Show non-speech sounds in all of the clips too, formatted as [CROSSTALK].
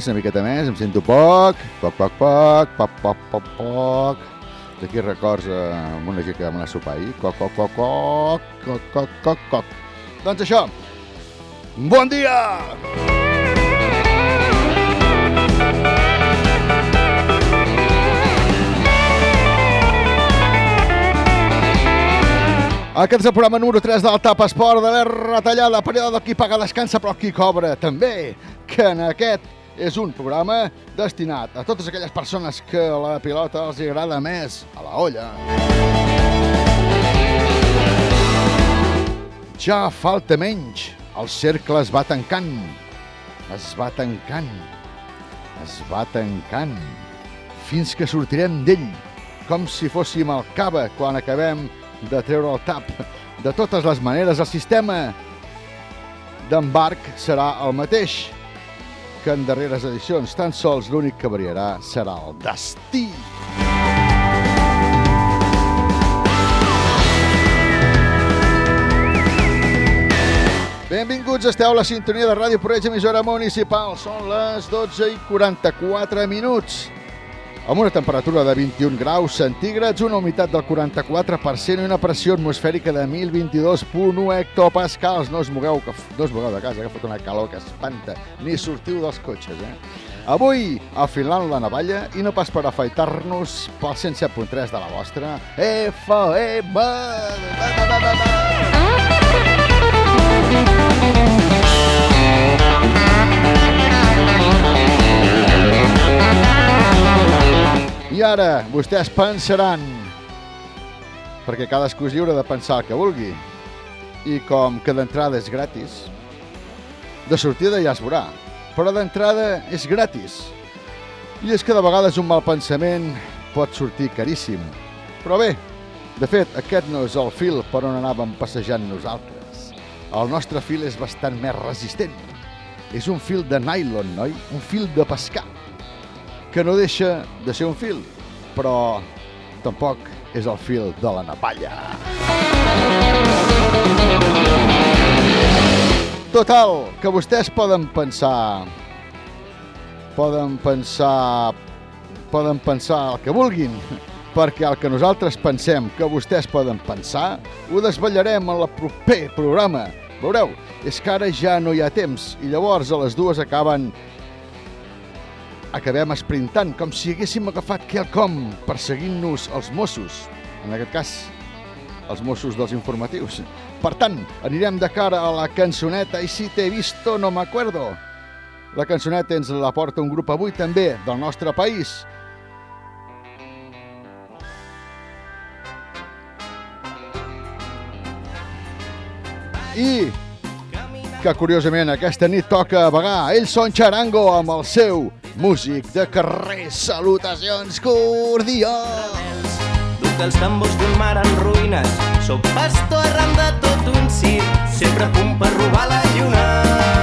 Més, una miqueta més, em sento poc, poc, poc, poc, poc, poc, poc, poc. D'aquí records eh, amb una gent que vam anar a sopar ahir. Coc, coc, coc, coc, coc, coc, coc, coc. Doncs això, bon dia! Aquest és el programa número 3 del Tap Esport de la retallada, període del qui paga descansa però qui cobra també, que en aquest és un programa destinat a totes aquelles persones que la pilota els agrada més a la olla. Ja falta menys, el cercle es va tancant, es va tancant, es va tancant, fins que sortirem d'ell, com si fóssim al cava quan acabem de treure el tap. De totes les maneres, el sistema. D'embarc serà el mateix que en darreres edicions. Tan sols l'únic que variarà serà el destí. Benvinguts, esteu a la sintonia de Ràdio Proveig, emissora municipal. Són les 12 i 44 minuts amb una temperatura de 21 graus centígrads, una humitat del 44% i una pressió atmosfèrica de 1022.1 hectopascals. No us mogueu, que, no us mogueu de casa, que fet una calor que espanta. Ni sortiu dels cotxes, eh? Avui, afilant la navalla i no pas per afaitar-nos pel 107.3 de la vostra FM. Ba, ba. I ara, vostès pensaran, perquè cadascú és lliure de pensar el que vulgui, i com que d'entrada és gratis, de sortida ja es veurà, però d'entrada és gratis. I és que de vegades un mal pensament pot sortir caríssim. Però bé, de fet, aquest no és el fil per on anàvem passejant nosaltres. El nostre fil és bastant més resistent. És un fil de nylon, noi? Un fil de pescar que no deixa de ser un fil, però tampoc és el fil de la napalla. Total, que vostès poden pensar... Poden pensar... Poden pensar el que vulguin, [LAUGHS] perquè el que nosaltres pensem que vostès poden pensar ho desvetllarem en el proper programa. Veureu, és que ara ja no hi ha temps i llavors a les dues acaben acabem esprintant, com si haguéssim agafat quelcom perseguint-nos els Mossos, en aquest cas, els Mossos dels informatius. Per tant, anirem de cara a la cançoneta i si t'he visto no m'acuerdo. La cançoneta ens la porta un grup avui també del nostre país. I que curiosament aquesta nit toca a vagar. Ells són Charango amb el seu músic de carrer. Salutacions cordials! Duc els tambors d'un mar en ruïnes. Soc pastor arran de tot un circ, sempre a punt per robar la lluna.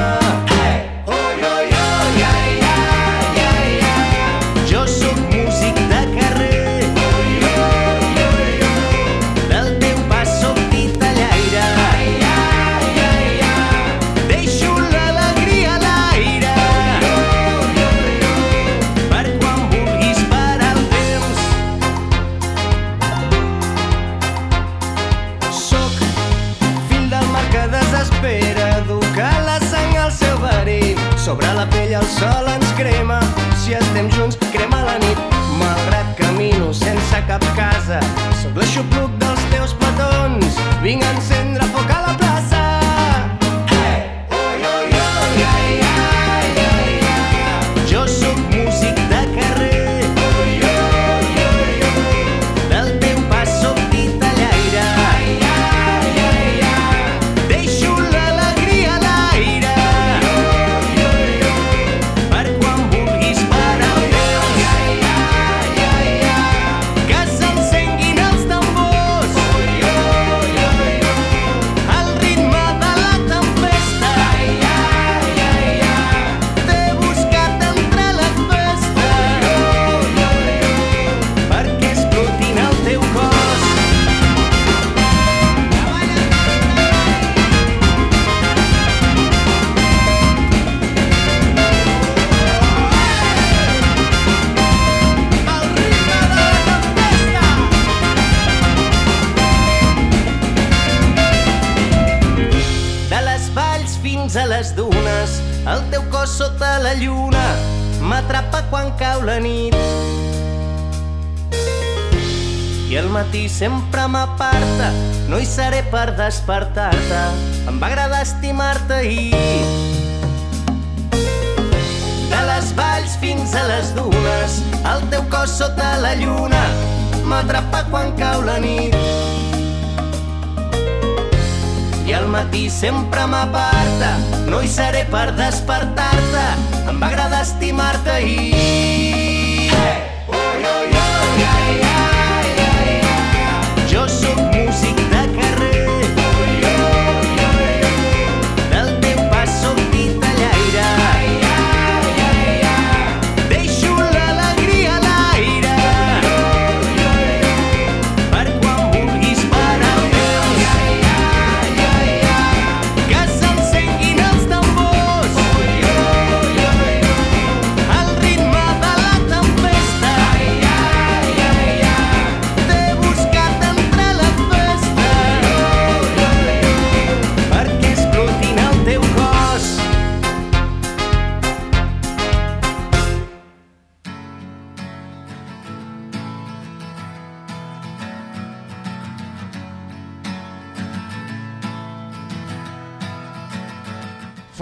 El sol ens crema, si estem junts crema la nit. Malgrat camino sense cap casa, sóc l'aixopluc dels teus petons, vinc encendre matí sempre m'aparta, no hi seré per despertar-te. Em va agradar estimar-te ahir. De les valls fins a les dunes, el teu cos sota la lluna m'atrapa quan cau la nit. I al matí sempre m'aparta, no hi seré per despertar-te. Em va agradar estimar-te ahir. Hey! Oi, oi, oi,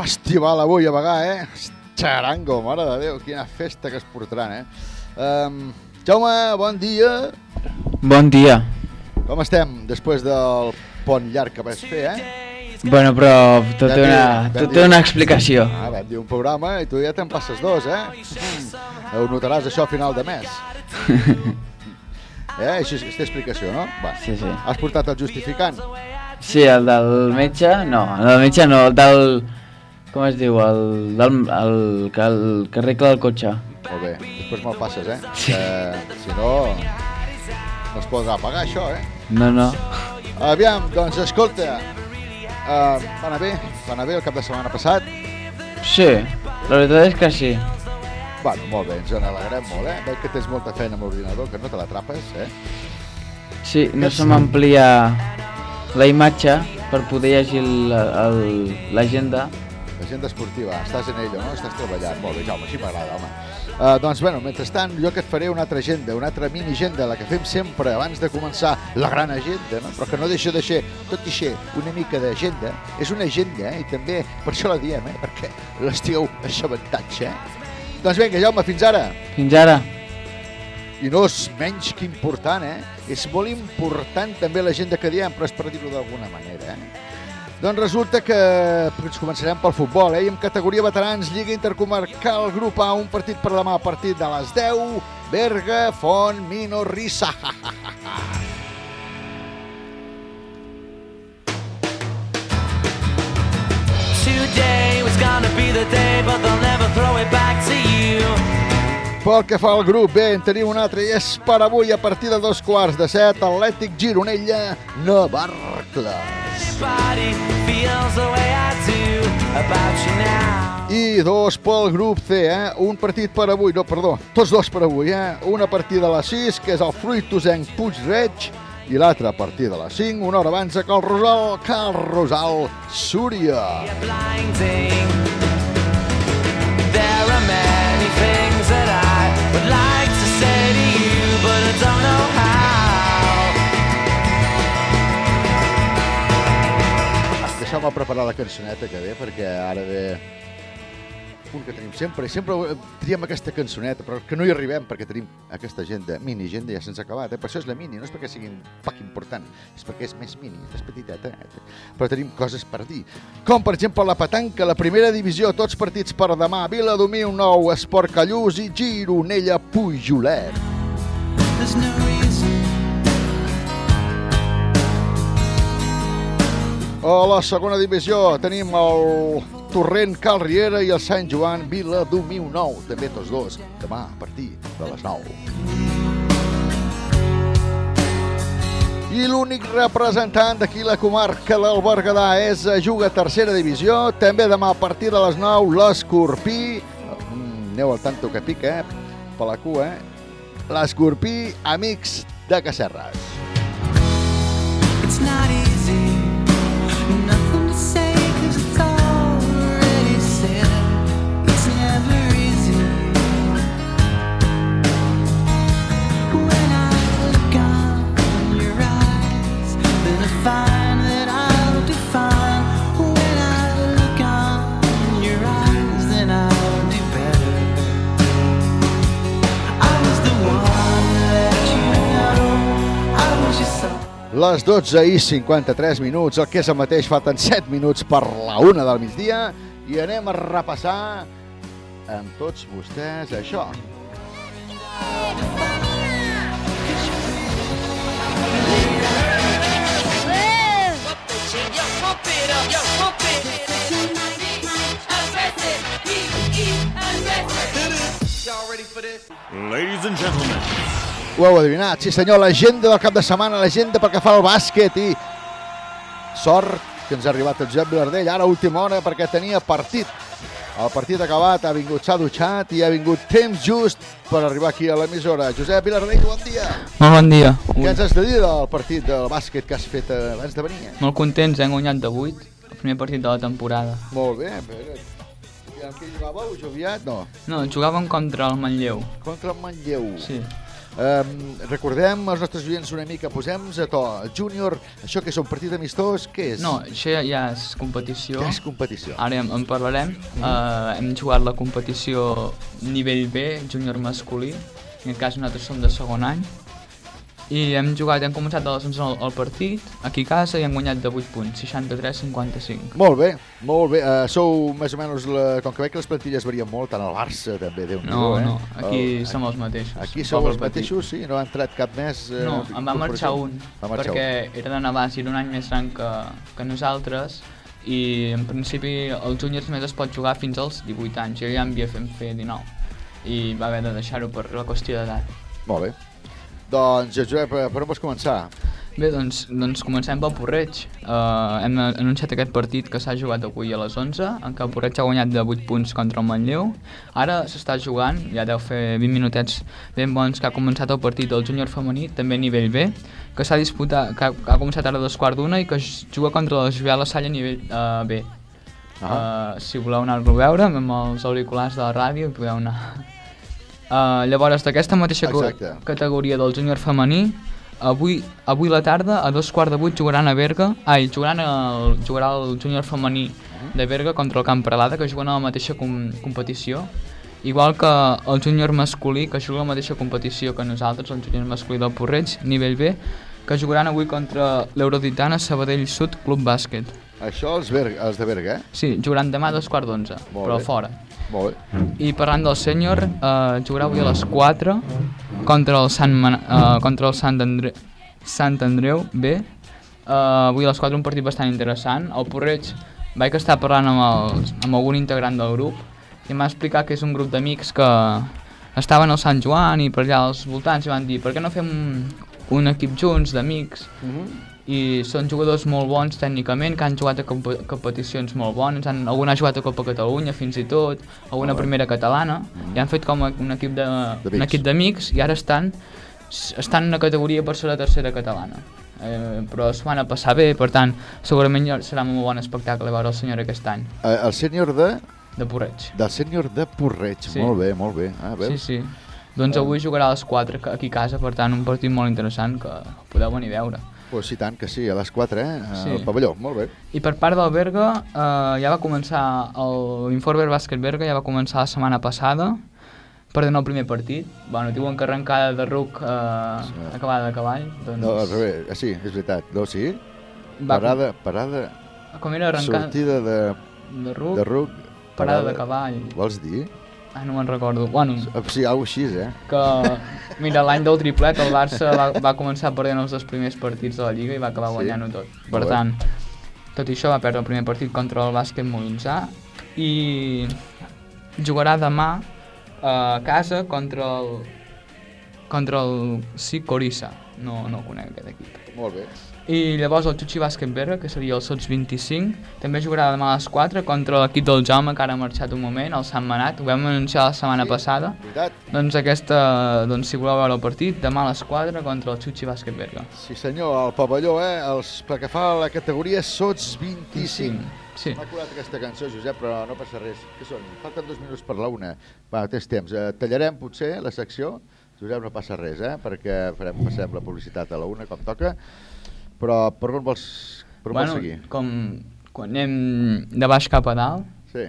Festival avui a Bagà, eh? Xarango, mare de Déu, quina festa que es portaran, eh? Um, Jaume, bon dia. Bon dia. Com estem després del pont llarg que vas fer, eh? Bueno, però tot té una, tot té una explicació. Ah, vam dir un programa i tu ja te'n passes dos, eh? Mm. Ho notaràs això a final de mes. [LAUGHS] Eh, així és aquesta explicació, no? Va. Sí, sí. Has portat el justificant? Sí, el del metge, no, el del metge no, el del... Com es diu? El, del, el, que, el que arregla el cotxe. Molt bé, després me'l passes, eh? Sí. Que, si no, no es podrà pagar això, eh? No, no. Aviam, doncs escolta, uh, va anar bé, va anar bé el cap de setmana passat. Sí, la veritat és que sí. Bueno, molt bé, ens en alegrem molt, eh? Veig que tens molta feina amb l'ordinador, que no te l'atrapes, eh? Sí, no se m'amplia la imatge per poder llegir el- el- l'agenda. L'agenda esportiva, estàs en ella, no? Estàs treballant. Molt bé, Jaume, així m'agrada, home. Uh, doncs, bueno, mentrestant, jo que et faré una altra agenda, una altra mini-agenda, la que fem sempre abans de començar la gran agenda, no? però que no deixa de ser, tot i ser una mica d'agenda, és una agenda, eh? i també per això la diem, eh? perquè l'estigueu assabentats, eh? Doncs vinga, Jaume, fins ara. Fins ara. I no és menys que important, eh? És molt important també l'agenda que diem, però és per dir-ho d'alguna manera, eh? Doncs resulta que ens començarem pel futbol, eh? I en categoria veterans, Lliga Intercomarcal, grup A, un partit per demà a partir de les 10, Berga, Font, Mino, Rissa. Today was gonna be the day, but they'll never throw it back to you. Pel que fa al grup B, en tenim un altre i és per avui a partir de dos quarts de set, Atlètic Gironella, Navarcles. I dos pel grup C, eh? Un partit per avui, no, perdó, tots dos per avui, eh? Una partida a les 6, que és el Fruitosenc Puigreig, i l'altra a partir de les 5, una hora abans, a Cal Rosal, Cal Rosal, Súria. You're Deixeu-me preparar la cançoneta que ve, perquè ara ve un que tenim sempre, i sempre eh, triem aquesta cançoneta, però que no hi arribem perquè tenim aquesta agenda, mini agenda ja se'ns ha acabat, eh? per això és la mini, no és perquè sigui un poc important, és perquè és més mini, és petiteta, eh? però tenim coses per dir. Com, per exemple, la petanca, la primera divisió, tots partits per demà, Viladomiu 9, Esport Callús i Gironella Pujolet. There's no reason. A la segona divisió tenim el Torrent Cal Riera i el Sant Joan Vila Domiu 9, també tots dos, demà a partir de les 9. I l'únic representant d'aquí la comarca del Berguedà és juga tercera divisió, també demà a partir de les 9 l'Escorpí, mm, aneu al tanto que pica, eh? per la cua, eh? l'Escorpí Amics de Cacerres. It's not easy. Les 12 i 53 minuts, el que és el mateix falten 7 minuts per la una del migdia i anem a repassar amb tots vostès això. Ladies and gentlemen, Ho heu adivinat, sí senyor, l'agenda del cap de setmana, l'agenda pel que fa al bàsquet i sort que ens ha arribat el Josep Vilardell ara a última hora perquè tenia partit. El partit acabat, ha vingut, s'ha dutxat i ha vingut temps just per arribar aquí a l'emissora. Josep Vilardell, bon dia. Molt bon dia. Què ens has de dir del partit del bàsquet que has fet eh, abans de venir? Eh? Molt contents, hem guanyat de 8, el primer partit de la temporada. Molt bé, però... I amb qui jugàveu? Joviat? No. No, jugàvem contra el Manlleu. Contra el Manlleu. Sí. Um, recordem als nostres oients una mica, posem-nos a to. Júnior, això que és un partit amistós, què és? No, això ja, ja és competició. Ja és competició. Ara en, en parlarem. Uh, hem jugat la competició nivell B, júnior masculí. En aquest cas nosaltres som de segon any. I hem jugat, hem començat a les 11 el, el partit, aquí a casa, i hem guanyat de 8 punts, 63-55. Molt bé, molt bé. Uh, sou més o menys, la... com que veig que les plantilles varien molt, tant el Barça també, déu nhi No, eh? no, aquí El- som els mateixos. Aquí sou els petit. mateixos, sí? No ha entrat cap més? eh, No, em va marxar un, Va marxar perquè era de Navàs i era un any més gran que, que nosaltres i en principi els júniors més es pot jugar fins als 18 anys, jo ja em havia fet fer 19 i va haver de deixar-ho per la qüestió d'edat. un. Molt bé. Doncs, Josep, per on vols començar? Bé, doncs, doncs comencem pel Porreig. Uh, hem anunciat aquest partit que s'ha jugat avui a les 11, en què el Porreig ha guanyat de 8 punts contra el Manlleu. Ara s'està jugant, ja deu fer 20 minutets ben bons que ha començat el partit del júnior femení, també a nivell B, que s'ha disputat, que ha, que ha començat ara a dos quarts d'una i que juga contra la Jovial La Salle a nivell uh, B. Ah. Uh, si voleu anar-lo a veure, amb els auriculars de la ràdio, podeu anar. Uh, llavors, d'aquesta mateixa Exacte. categoria del júnior femení, avui, avui la tarda, a dos quarts de vuit, jugaran a Berga, ai, jugaran el, jugarà el júnior femení de Berga contra el Camp Prelada, que juguen a la mateixa com, competició, igual que el júnior masculí, que juga a la mateixa competició que nosaltres, el júnior masculí del Porreig, nivell B, que jugaran avui contra l'Euroditana Sabadell Sud Club Bàsquet. Això els, Berg, els de Berga, eh? Sí, jugaran demà a dos quarts d'onze, però bé. fora. Molt bé. I parlant del sènior, eh, jugarà avui a les 4 contra el Sant, Man eh, contra el Sant, Andre Sant Andreu B. Eh, avui a les 4 un partit bastant interessant. El Porreig vaig estar parlant amb, els, amb algun integrant del grup i em va explicar que és un grup d'amics que estaven al Sant Joan i per allà als voltants i van dir per què no fem un, un equip junts d'amics i són jugadors molt bons tècnicament, que han jugat a comp competicions molt bones, han, algun ha jugat a Copa Catalunya fins i tot, alguna primera catalana, i han fet com a un equip de- un equip d'amics i ara estan, estan en una categoria per ser la tercera catalana. Eh, però es van a passar bé, per tant, segurament serà un molt bon espectacle veure el senyor aquest any, Eh, el sènior de, de Porreig. del sènior de Porreig. Sí. Molt bé, molt bé. Ah, Sí, veus? sí. Doncs avui jugarà a les 4 ca- aquí a casa, per tant, un partit molt interessant que podeu venir a veure. Pues sí, tant que sí, a les 4, eh? Sí. Al pavelló, molt bé. I per part del Berga, eh, ja va començar, l'Informer Bàsquet Berga ja va començar la setmana passada, perdent el primer partit. Bueno, diuen que arrencada de ruc eh, acabada de cavall. Doncs, No, al revés, ah, sí, és veritat. No, sí? Va- Parada, parada, com era arrencada sortida de, de ruc, de ruc, parada de cavall. Vols dir? Ah, no me'n recordo. Bueno, Sí, alguna així, eh? que, mira, l'any del triplet el Barça va, va començar perdent els dos primers partits de la Lliga i va acabar Sí? guanyant-ho tot. Molt Per bé. tant, tot i això va perdre el primer partit contra el bàsquet Molinsà i jugarà demà a casa contra el contra el sí, Corissa. No, no conec aquest equip. Molt bé. I llavors el Xuxi Bàsquet Berga, que seria el Sots 25, també jugarà demà a les 4 contra l'equip del Jaume, que ara ha marxat un moment, el Sant Manat. Ho vam anunciar la setmana passada. Veritat? Doncs aquesta, doncs si voleu veure el partit, demà a les 4 contra el Xuxi Bàsquet Berga. Sí senyor, al pavelló, eh? Els, pel que fa a la categoria Sots 25. Sí. M'ha curat aquesta cançó, Josep, però no passa res. Què són? Falten dos minuts per la una. Va, tens temps. Eh, tallarem potser la secció. Josep, no passa res, eh? Perquè farem, passem la publicitat a la una, com toca. Però per on vols, per on bueno, vols seguir? com quan anem de baix cap a dalt, Sí.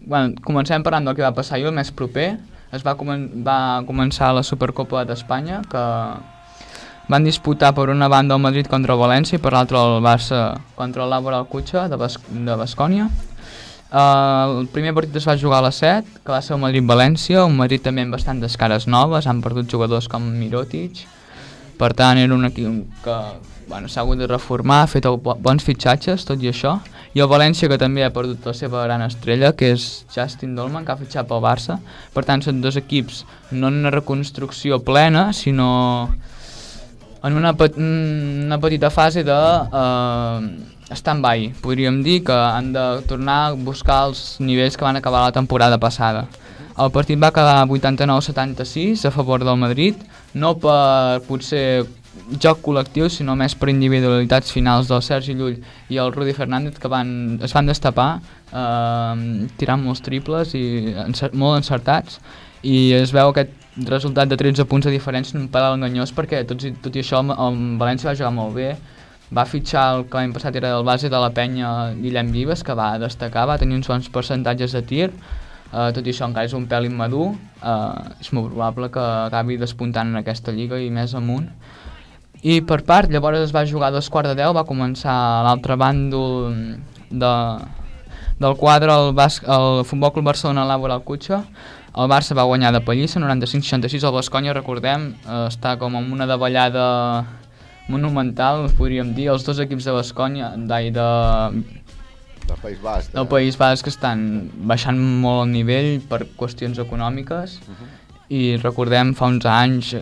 bueno, comencem parlant del que va passar ahir, el més proper. Es va, comen va començar la Supercopa d'Espanya, que van disputar per una banda el Madrid contra el València i per l'altra el Barça contra el Laboral Cutxa de, Bas de Bascònia. Uh, el primer partit es va jugar a les 7, que va ser el Madrid-València, un Madrid també amb bastantes cares noves, han perdut jugadors com Mirotic, per tant era un equip que bueno, s'ha hagut de reformar, ha fet bons fitxatges, tot i això, i el València que també ha perdut la seva gran estrella, que és Justin Dolman, que ha fitxat pel Barça, per tant són dos equips no en una reconstrucció plena, sinó en una, pe una petita fase de uh, stand-by, podríem dir que han de tornar a buscar els nivells que van acabar la temporada passada. El partit va quedar 89-76 a favor del Madrid, no per potser joc col·lectiu, sinó més per individualitats finals del Sergi Llull i el Rudi Fernández que van, es van destapar eh, tirant molts triples i encer molt encertats. I es veu aquest resultat de 13 punts de diferència un pèl enganyós perquè tot i, tot i això el, el València va jugar molt bé. Va fitxar el que l'any passat era el base de la penya Guillem Vives que va destacar, va tenir uns bons percentatges de tir. Uh, tot i això encara és un pèl immadur, uh, és molt probable que acabi despuntant en aquesta lliga i més amunt. I per part, llavors es va jugar a dos quarts de deu, va començar a l'altre bàndol de, del quadre el, Bas el Futbol Club Barcelona Laboral Cutxa. El Barça va guanyar de pallissa, 95-66. El Bascònia, recordem, eh, està com en una davallada monumental, podríem dir. Els dos equips de Bascònia, d'ai, de, Del País Basc. del País Basc estan baixant molt el nivell per qüestions econòmiques i recordem fa uns anys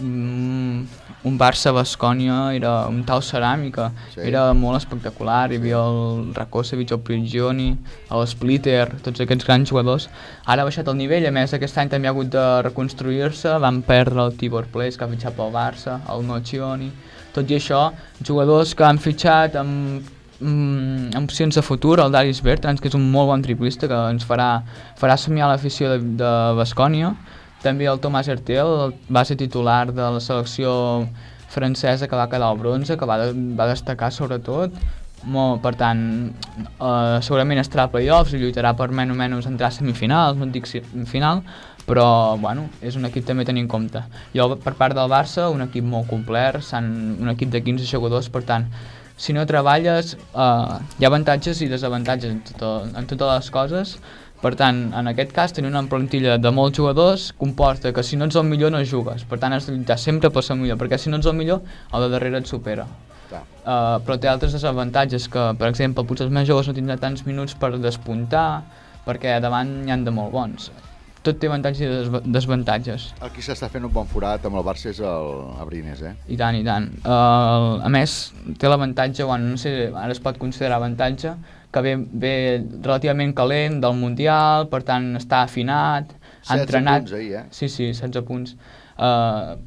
mm, un Barça-Bascònia era un tal ceràmica, Sí. era molt espectacular, hi havia el Rakosevic, el Prigioni, el Splitter, tots aquests grans jugadors. Ara ha baixat el nivell, a més aquest any també ha hagut de reconstruir-se, van perdre el Tibor Place que ha fitxat pel Barça, el Nocioni, tot i això, jugadors que han fitxat amb mm, amb opcions de futur, el Darius Bertrand, que és un molt bon triplista que ens farà, farà somiar l'afició de, de Bascònia. També el Tomàs Hertel, el base titular de la selecció francesa que va quedar al bronze, que va, de, va destacar sobretot. Molt, per tant, eh, segurament estarà a playoffs i lluitarà per menys o menys entrar a semifinals, no dic final, però bueno, és un equip també a tenir en compte. I per part del Barça, un equip molt complet, un equip de 15 jugadors, per tant, si no treballes, eh, hi ha avantatges i desavantatges en, tot, en totes les coses. Per tant, en aquest cas, tenir una plantilla de molts jugadors comporta que si no ets el millor no jugues. Per tant, has de lluitar sempre per ser el millor, perquè si no ets el millor, el de darrere et supera. Clar. Uh, però té altres desavantatges que, per exemple, potser els més joves no tindran tants minuts per despuntar, perquè davant n'hi han de molt bons. Tot té avantatges i desva- desavantatges. El qui s'està fent un bon forat amb el Barça és el Abrines, eh? I tant, i tant. Uh, a més, té l'avantatge, bueno, no sé, ara es pot considerar avantatge, que ve, ve relativament calent del Mundial, per tant està afinat, ha 16 entrenat... punts ahir, eh? Sí, sí, 16 punts. Uh,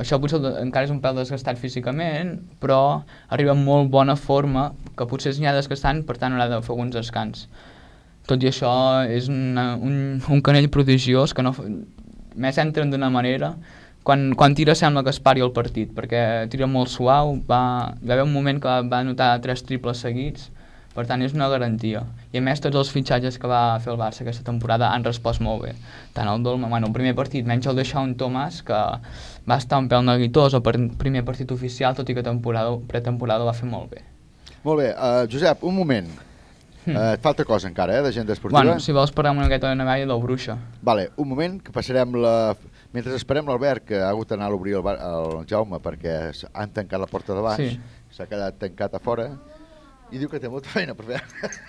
això potser encara és un pèl desgastat físicament, però arriba en molt bona forma, que potser és n'hi ha desgastant, per tant haurà de fer alguns descans. Tot i això, és una, un, un canell prodigiós que no, més entren d'una manera, quan, quan tira sembla que es pari el partit, perquè tira molt suau, va, va haver un moment que va notar tres triples seguits, per tant és una garantia. I a més tots els fitxatges que va fer el Barça aquesta temporada han respost molt bé. Tant el Dolma, bueno, el primer partit, menys el de Sean Thomas, que va estar un pèl neguitós el primer partit oficial, tot i que temporada, pretemporada va fer molt bé. Molt bé, uh, Josep, un moment. Uh, et falta cosa encara, eh, d'agenda esportiva? Hmm. Bueno, si vols parlar una miqueta de navalla del Bruixa. Vale, un moment, que passarem la... Mentre esperem l'Albert, que ha hagut d'anar a obrir el, bar... el Jaume perquè han tancat la porta de baix, Sí. s'ha quedat tancat a fora, i diu que té molta feina per fer.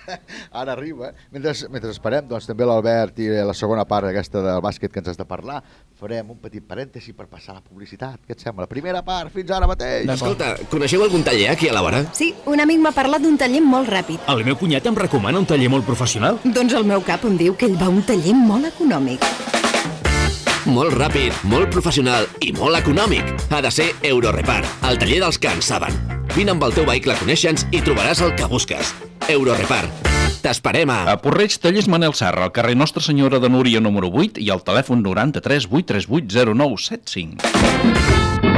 [LAUGHS] Ara arriba. Mentre, mentre esperem, doncs també l'Albert i la segona part aquesta del bàsquet que ens has de parlar, farem un petit parèntesi per passar a la publicitat. Què et sembla? Primera part, fins ara mateix. Escolta, coneixeu algun taller aquí a la vora? Sí, un amic m'ha parlat d'un taller molt ràpid. El meu cunyat em recomana un taller molt professional. Doncs el meu cap em diu que ell va a un taller molt econòmic. Molt ràpid, molt professional i molt econòmic. Ha de ser Eurorepar, el taller dels que en saben. Vine amb el teu vehicle a conèixer-nos i trobaràs el que busques. Eurorepar. T'esperem a... A Porreig, tallers Manel Serra, al carrer Nostra Senyora de Núria número 8 i al telèfon 93 838 0975.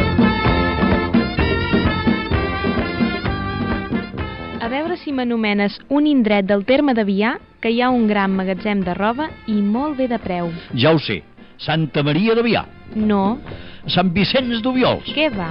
A veure si m'anomenes un indret del terme de Vià que hi ha un gran magatzem de roba i molt bé de preu. Ja ho sé. Santa Maria de Vià. No, Sant Vicenç d'Ubiols. què va?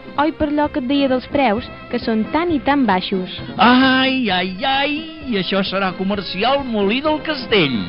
Oi per allò que et deia dels preus, que són tan i tan baixos. Ai, ai, ai, això serà comercial Molí del Castell.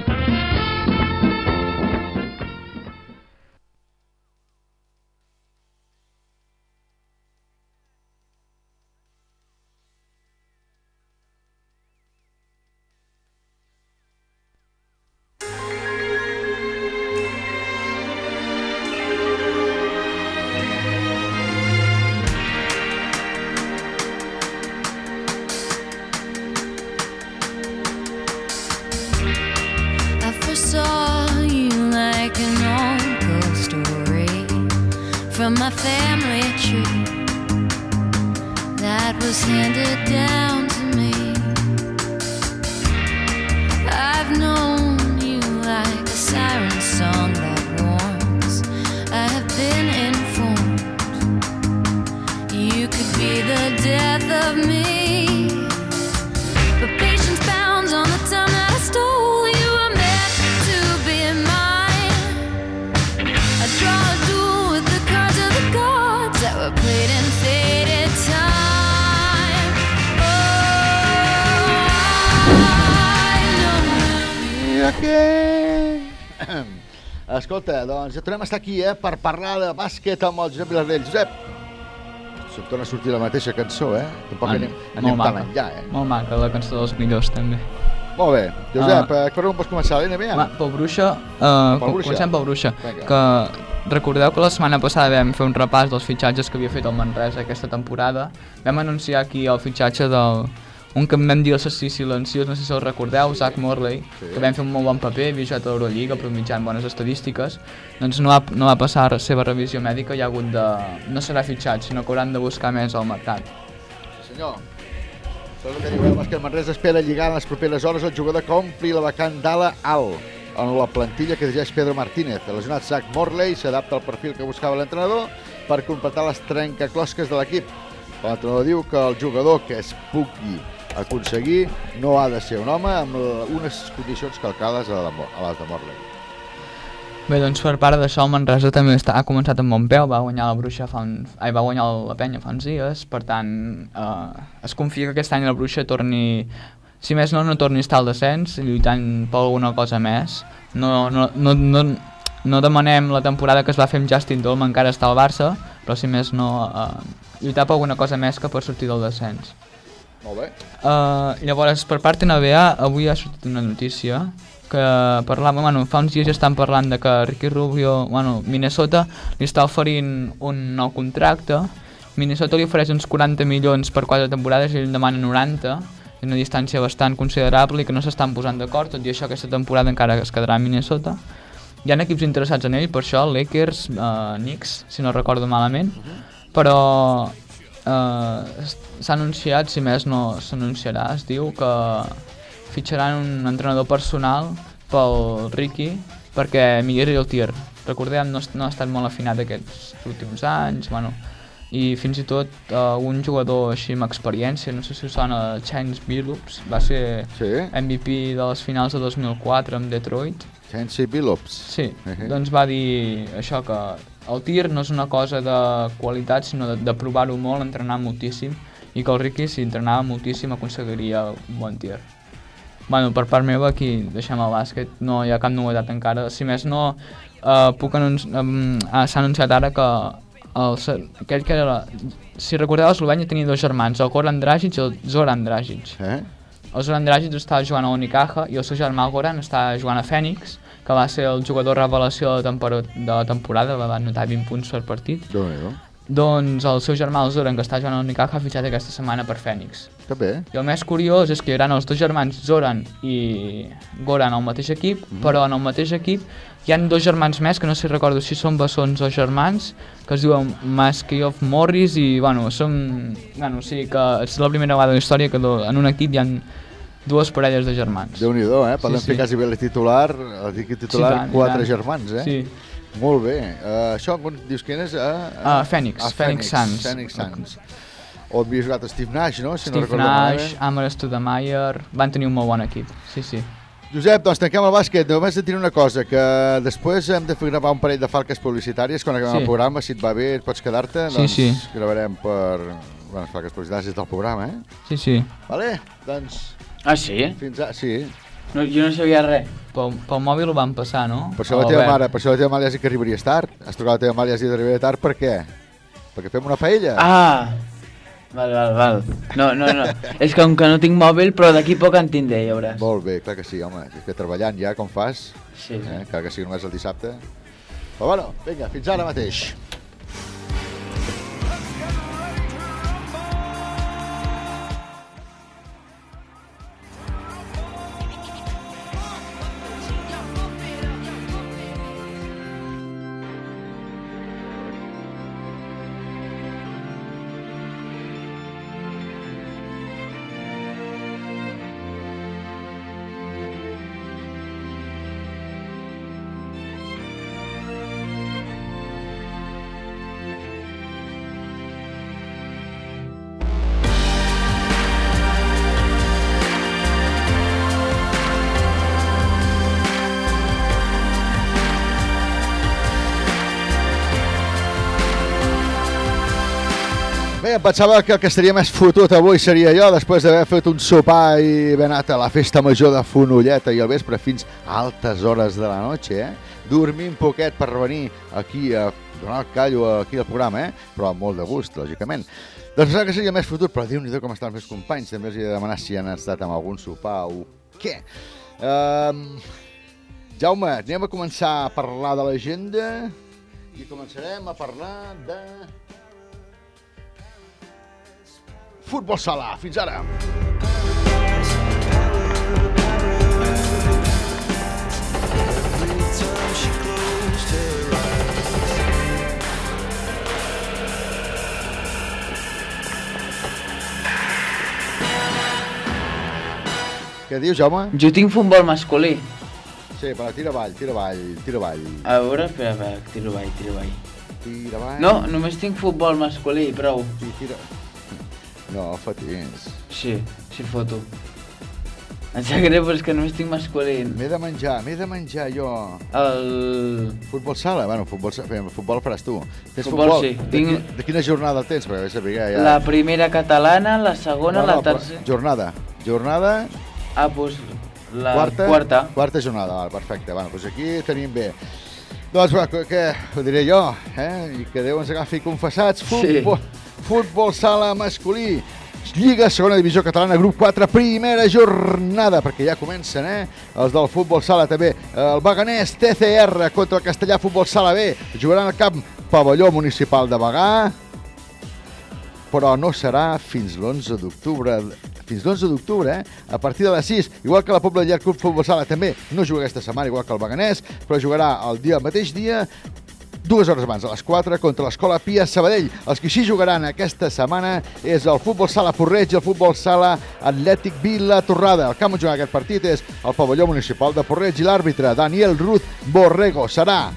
Escolta, doncs ja tornem a estar aquí, eh, per parlar de bàsquet amb el Josep Vilardell. Josep, se'm torna a sortir la mateixa cançó, eh? Tampoc Ah, anem, anem maca. tan enllà, eh? Molt maca, la cançó dels millors, també. Molt bé. Josep, uh, per on pots començar? L'NBA? Va, pel Bruixa, uh, Pel Bruixa. comencem pel Bruixa, Vinga. que recordeu que la setmana passada vam fer un repàs dels fitxatges que havia fet el Manresa aquesta temporada. Vam anunciar aquí el fitxatge del un que vam dir assassí silenciós, no sé si el recordeu, Zach Morley, Sí. que vam fer un molt bon paper, havia jugat a l'Eurolliga, però mitjant bones estadístiques, doncs no va, no va passar la seva revisió mèdica i ha hagut de... no serà fitxat, sinó que hauran de buscar més al mercat. Sí, senyor. Això és el que diu el bàsquet Manresa espera lligar en les properes hores el jugador que ompli la vacant d'ala alt en la plantilla que dirigeix Pedro Martínez. El lesionat Zach Morley s'adapta al perfil que buscava l'entrenador per completar les trencaclosques de l'equip. L'entrenador diu que el jugador que es pugui aconseguir no ha de ser un home amb la- unes condicions calcades a, la, a les de Morley. Bé, doncs per part d'això el Manresa també està, ha començat amb bon peu, va guanyar la Bruixa fa un, ai, va guanyar la penya fa uns dies, per tant eh, es confia que aquest any la Bruixa torni, si més no, no torni a estar al descens, lluitant per alguna cosa més. No, no, no, no, no demanem la temporada que es va fer amb Justin Dolm, encara està al Barça, però si més no, eh, lluitar per alguna cosa més que per sortir del descens. Molt bé. Uh, llavors, per part NBA, avui ha sortit una notícia que parlava, bueno, fa uns dies ja estan parlant de que Ricky Rubio, bueno, Minnesota li està oferint un nou contracte Minnesota li ofereix uns 40 milions per 4 temporades i ell demana 90, és una distància bastant considerable i que no s'estan posant d'acord, tot i això aquesta temporada encara es quedarà a Minnesota. Hi ha equips interessats en ell, per això, Lakers, uh, Knicks, si no recordo malament, però eh, s'ha anunciat, si més no s'anunciarà, es diu que fitxaran un entrenador personal pel Ricky perquè millori el tir. Recordem, no, no ha estat molt afinat aquests últims anys, bueno, i fins i tot uh, un jugador així amb experiència, no sé si us sona Chance Billups, va ser sí. MVP de les finals de 2004 amb Detroit. Chance Billups. Sí, doncs va dir això que el tir no és una cosa de qualitat, sinó de, de provar-ho molt, entrenar moltíssim, i que el Ricky, si entrenava moltíssim, aconseguiria un bon tir. Bueno, per part meva, aquí deixem el bàsquet, no hi ha cap novetat encara. Si més no, eh, puc anunci um, s'ha anunciat ara que el, aquell que era... Si recordeu, Eslovènia tenia dos germans, el Goran Dragic i el Zoran Dragic. Eh? El Zoran Dragic estava jugant a Unicaja i el seu germà Goran estava jugant a Fènix, que va ser el jugador revelació de, de la temporada, va anotar 20 punts per partit. déu nhi Doncs el seu germà, el Zoran, que està jugant a Unicaja, ha fitxat aquesta setmana per Fènix. Que bé. I el més curiós és que hi haurà els dos germans Zoran i Goran al mateix equip, Mhm. però en el mateix equip hi han dos germans més, que no sé si recordo si són bessons o germans, que es diuen Maskiov Morris i, bueno, són... Bueno, o sigui que és la primera vegada en la història que en un equip hi ha dues parelles de germans. déu nhi eh? Poden Sí, fer sí. quasi bé el titular, el titular, Sí, tant, quatre tant. germans, eh? Sí. Molt bé. Uh, això, on dius que és? A, Ah, Fènix, a Phoenix Suns. Phoenix Suns. On havia jugat Steve Nash, no? Si no Steve recordo Nash. Amar Stoudemire, van tenir un molt bon equip, sí, sí. Josep, doncs tanquem el bàsquet. Només et diré una cosa, que després hem de fer gravar un parell de falques publicitàries quan acabem Sí. el programa. Si et va bé, et pots quedar-te. Sí, doncs sí. gravarem per... Bueno, falques publicitàries del programa, eh? Sí, sí. Vale? Doncs... Ah, sí? Fins a... Sí. No, jo no sabia res. Pel, pel mòbil ho van passar, no? Per això la teva mare, per això la teva mare ja has dit que arribaries tard. Has trucat a la teva mare i has dit que arribaria tard, per què? Perquè fem una paella? Ah! Val, val, val. No, no, no. [LAUGHS] és com que no tinc mòbil, però d'aquí poc en tindré, ja veuràs. Molt bé, clar que sí, home. És que treballant ja, com fas? Sí, sí. Eh? Clar que sigui només el dissabte. Però bueno, vinga, fins ara mateix. Bé, em pensava que el que estaria més fotut avui seria jo, després d'haver fet un sopar i haver anat a la festa major de Fonolleta i al vespre fins a altes hores de la noche, eh? Dormir un poquet per venir aquí a donar el callo aquí al programa, eh? Però amb molt de gust, lògicament. Doncs pensava que seria més fotut, però déu nhi com estan els meus companys. També els he de demanar si han estat amb algun sopar o què. Um, Jaume, anem a començar a parlar de l'agenda i començarem a parlar de... Futbol sala, fins ara. Què dius, Jaume? Jo tinc futbol masculí. Sí, però tira avall, tira avall, tira avall. A veure, espera, espera, tiro avall, tiro avall. Tira avall. No, només tinc futbol masculí, prou. Sí, tira. No, fotins. Sí, sí foto. Em sap greu, però és que només tinc masculí. M'he de menjar, m'he de menjar jo. El... Futbol sala? Bueno, futbol, futbol faràs tu. Tens Futbol, sí. De, Tinc- de quina jornada el tens? Perquè saber ja... La primera catalana, la segona, la però tercera... Jornada. Jornada... Ah, doncs la quarta, quarta. Quarta jornada, perfecte. Bueno, doncs aquí tenim bé. Doncs, va, què- ho diré jo, eh? I que Déu ens agafi confessats. Futbol, futbol sala masculí. Lliga, segona divisió catalana, grup 4, primera jornada, perquè ja comencen, eh? Els del futbol sala també. El Beganès TCR contra el Castellà Futbol Sala B. Jugaran al camp pavelló municipal de Bagà. però no serà fins l'11 d'octubre fins l'11 d'octubre, eh? a partir de les 6, igual que la Pobla Llarg Club Futbol Sala també no juga aquesta setmana, igual que el Beganès, però jugarà el dia el mateix dia dues hores abans, a les 4, contra l'Escola Pia Sabadell. Els que així jugaran aquesta setmana és el Futbol Sala Porreig i el Futbol Sala Atlètic Vila Torrada. El camp on jugarà aquest partit és el pavelló municipal de Porreig i l'àrbitre Daniel Ruth Borrego. Serà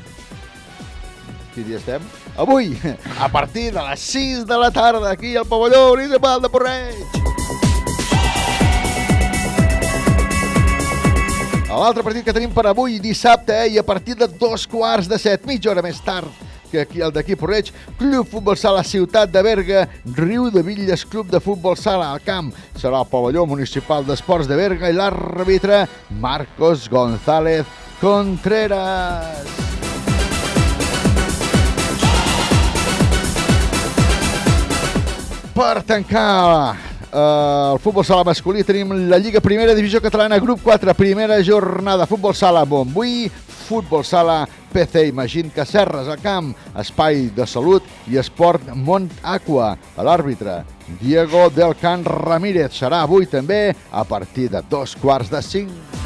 Quin dia estem? Avui, a partir de les 6 de la tarda, aquí al pavelló municipal de Porreig. L'altre partit que tenim per avui, dissabte, eh, i a partir de dos quarts de set, mitja hora més tard que aquí el d'aquí Porreig, Club Futbol Sala Ciutat de Berga, Riu de Villes Club de Futbol Sala al camp. Serà el pavelló municipal d'esports de Berga i l'àrbitre Marcos González Contreras. Per tancar el futbol sala masculí tenim la Lliga Primera Divisió Catalana, grup 4, primera jornada, futbol sala Montbui, futbol sala PC Imagín Cacerres al camp, espai de salut i esport Mont Aqua. A l'àrbitre, Diego del Can Ramírez, serà avui també a partir de dos quarts de cinc.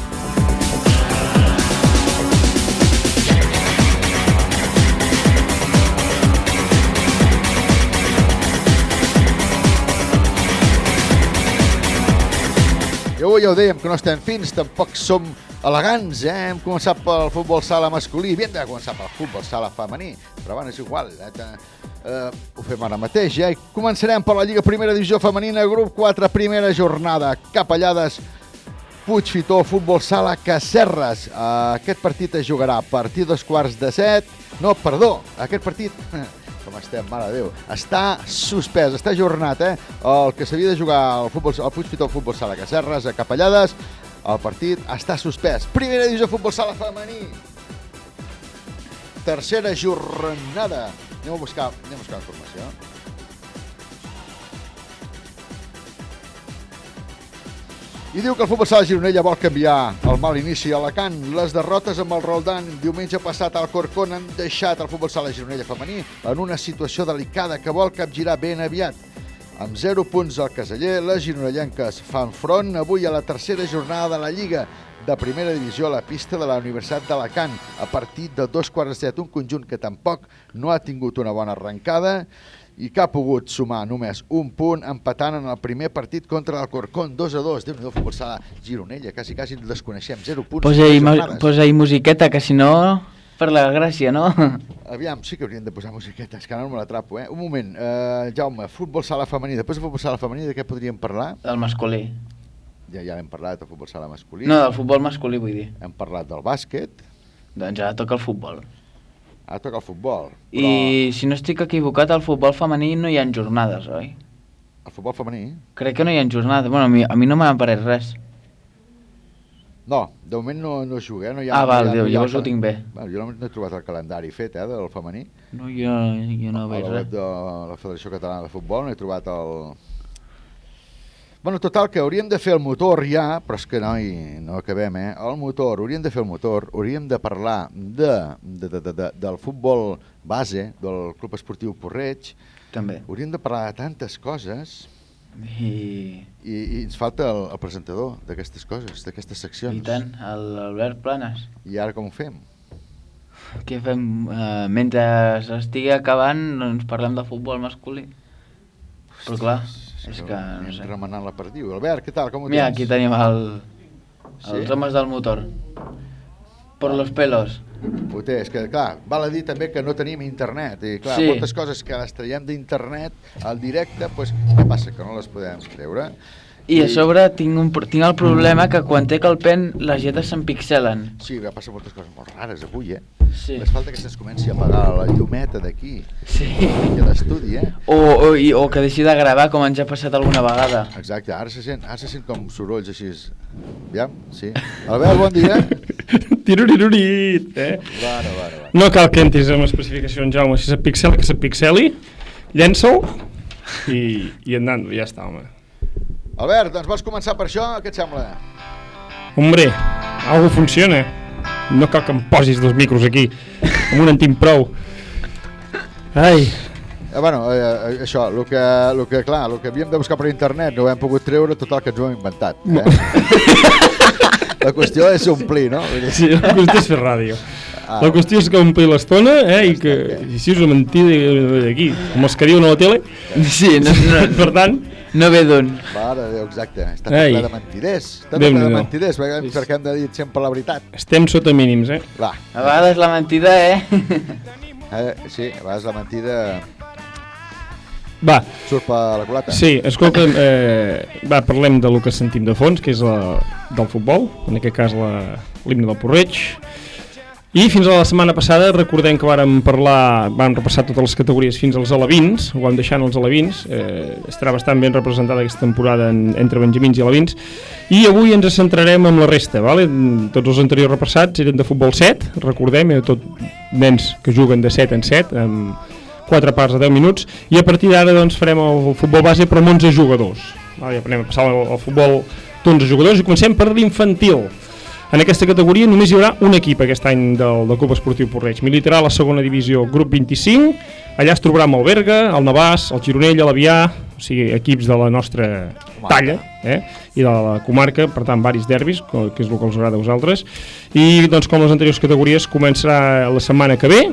Avui ja ho dèiem, que no estem fins, tampoc som elegants, eh? Hem començat pel futbol sala masculí, havíem de començar pel futbol sala femení, però bueno, és igual, eh? eh ho fem ara mateix, ja. I començarem per la Lliga Primera Divisió Femenina, grup 4, primera jornada, Capellades, Puigfitó, futbol sala, Cacerres. Uh, aquest partit es jugarà a partir dos quarts de set. No, perdó, aquest partit com estem, mare de Déu. Està suspès, està ajornat, eh? El que s'havia de jugar al futbol, al Puigfitó Futbol Sala Cacerres, a Capellades, el partit està suspès. Primera divisió Futbol Sala Femení. Tercera jornada. Anem a buscar, anem a buscar informació. I diu que el futbol sala Gironella vol canviar el mal inici a Alacant. Les derrotes amb el Roldan diumenge passat al Corcón han deixat el futbol sala Gironella femení en una situació delicada que vol capgirar ben aviat. Amb 0 punts al caseller, les gironellenques fan front avui a la tercera jornada de la Lliga de primera divisió a la pista de la Universitat d'Alacant a partir de dos quarts de set, un conjunt que tampoc no ha tingut una bona arrencada i que ha pogut sumar només un punt empatant en el primer partit contra el Corcón 2 a 2. Déu-n'hi-do, futbol sala Gironella, quasi, quasi el desconeixem, 0 punts. Posa-hi posa-hi musiqueta, que si no, per la gràcia, no? [LAUGHS] Aviam, sí que haurien de posar musiqueta, és que ara no me l'atrapo, eh? Un moment, uh, Jaume, futbol sala femení, després de futbol sala femení, de què podríem parlar? Del masculí. Ja, ja hem parlat del futbol sala masculí. No, del futbol masculí, vull dir. Hem parlat del bàsquet. Doncs ara toca el futbol. Ara toca el futbol. I si no estic equivocat, al futbol femení no hi ha jornades, oi? El futbol femení? Crec que no hi ha jornades. Bueno, a mi, a mi no m'ha apareix res. No, de moment no, no eh? No hi ha, Ah, val, no hi ha, no hi ha llavors ho tinc bé. Bueno, jo no he trobat el calendari fet, eh, del femení. No, jo, jo no a veig la web res. de la Federació Catalana de Futbol no he trobat el... Bueno, total, que hauríem de fer el motor ja, però és que no, hi, no acabem, eh? El motor, hauríem de fer el motor, hauríem de parlar de, de, de, de, de, del futbol base, del Club Esportiu Porreig. També. Hauríem de parlar de tantes coses I... i, i ens falta el, el presentador d'aquestes coses, d'aquestes seccions. I tant, el Albert Planes. I ara com ho fem? Què fem? Uh, mentre estigui acabant, doncs parlem de futbol masculí. Però clar, és que no sé. remenant la perdiu. Albert, què tal? Com ho Mira, tens? aquí tenim el, Sí? els homes del motor. Por los pelos. Té, és que, clar, val a dir també que no tenim internet, i clar, Sí. moltes coses que les traiem d'internet al directe, doncs, què passa? Que no les podem treure? I a sobre tinc, un, tinc el problema que quan té el pen les lletres s'empixelen. Sí, que passen moltes coses molt rares avui, eh? Sí. Les falta que se'ns comenci a apagar la llumeta d'aquí, Sí. aquí a l'estudi, eh? O, o, i, o que deixi de gravar com ens ha passat alguna vegada. Exacte, ara se sent, ara se sent com sorolls així. Aviam, sí. Albert, bon dia. [LAUGHS] Tirurirurit, eh? Bueno, bueno, bueno. No cal que entris amb especificacions, Jaume. Si se't pixela, que se't pixeli, llença-ho i, i endant, ja està, home. Albert, doncs vols començar per això? Què et sembla? Hombre, algo funciona. No cal que em posis dos micros aquí. Amb un en tinc prou. Ai, Eh, bueno, eh, això, el que, el que, clar, el que havíem de buscar per internet no ho hem pogut treure, total que ens ho hem inventat. Eh? [LAUGHS] la qüestió és omplir, no? Sí, la qüestió és fer ràdio. Ah. La qüestió és que omplir l'estona eh, i que i si és una mentida d'aquí, com els que diuen a la tele. Sí, no, no, per tant, no ve d'on. Mare de Déu, exacte. Està ple de mentiders. Està ple de mentiders, perquè, perquè hem de dir sempre la veritat. estem sota mínims, eh? Va. A vegades la mentida, eh? eh sí, a vegades la mentida Va. surt per la culata. Sí, escolta, eh, va, parlem del que sentim de fons, que és la, del futbol, en aquest cas la- l'himne del Porreig. I fins a la setmana passada recordem que vàrem parlar, vam repassar totes les categories fins als alevins, ho vam deixar en els alevins, eh, estarà bastant ben representada aquesta temporada en, entre benjamins i alevins, i avui ens centrarem en la resta, vale? tots els anteriors repassats eren de futbol 7, recordem, eren tot nens que juguen de 7 en 7, amb 4 parts de 10 minuts, i a partir d'ara doncs, farem el futbol base però amb 11 jugadors. Vale? Ja anem a passar al futbol d'11 jugadors i comencem per l'infantil. En aquesta categoria només hi haurà un equip aquest any del, del Club Esportiu Porreig. Militarà la segona divisió, grup 25. Allà es trobarà amb el Berga, el Navàs, el Gironell, l'Avià, o sigui, equips de la nostra talla eh? i de la comarca, per tant, varis derbis, que és el que els agrada a vosaltres. I, doncs, com les anteriors categories, començarà la setmana que ve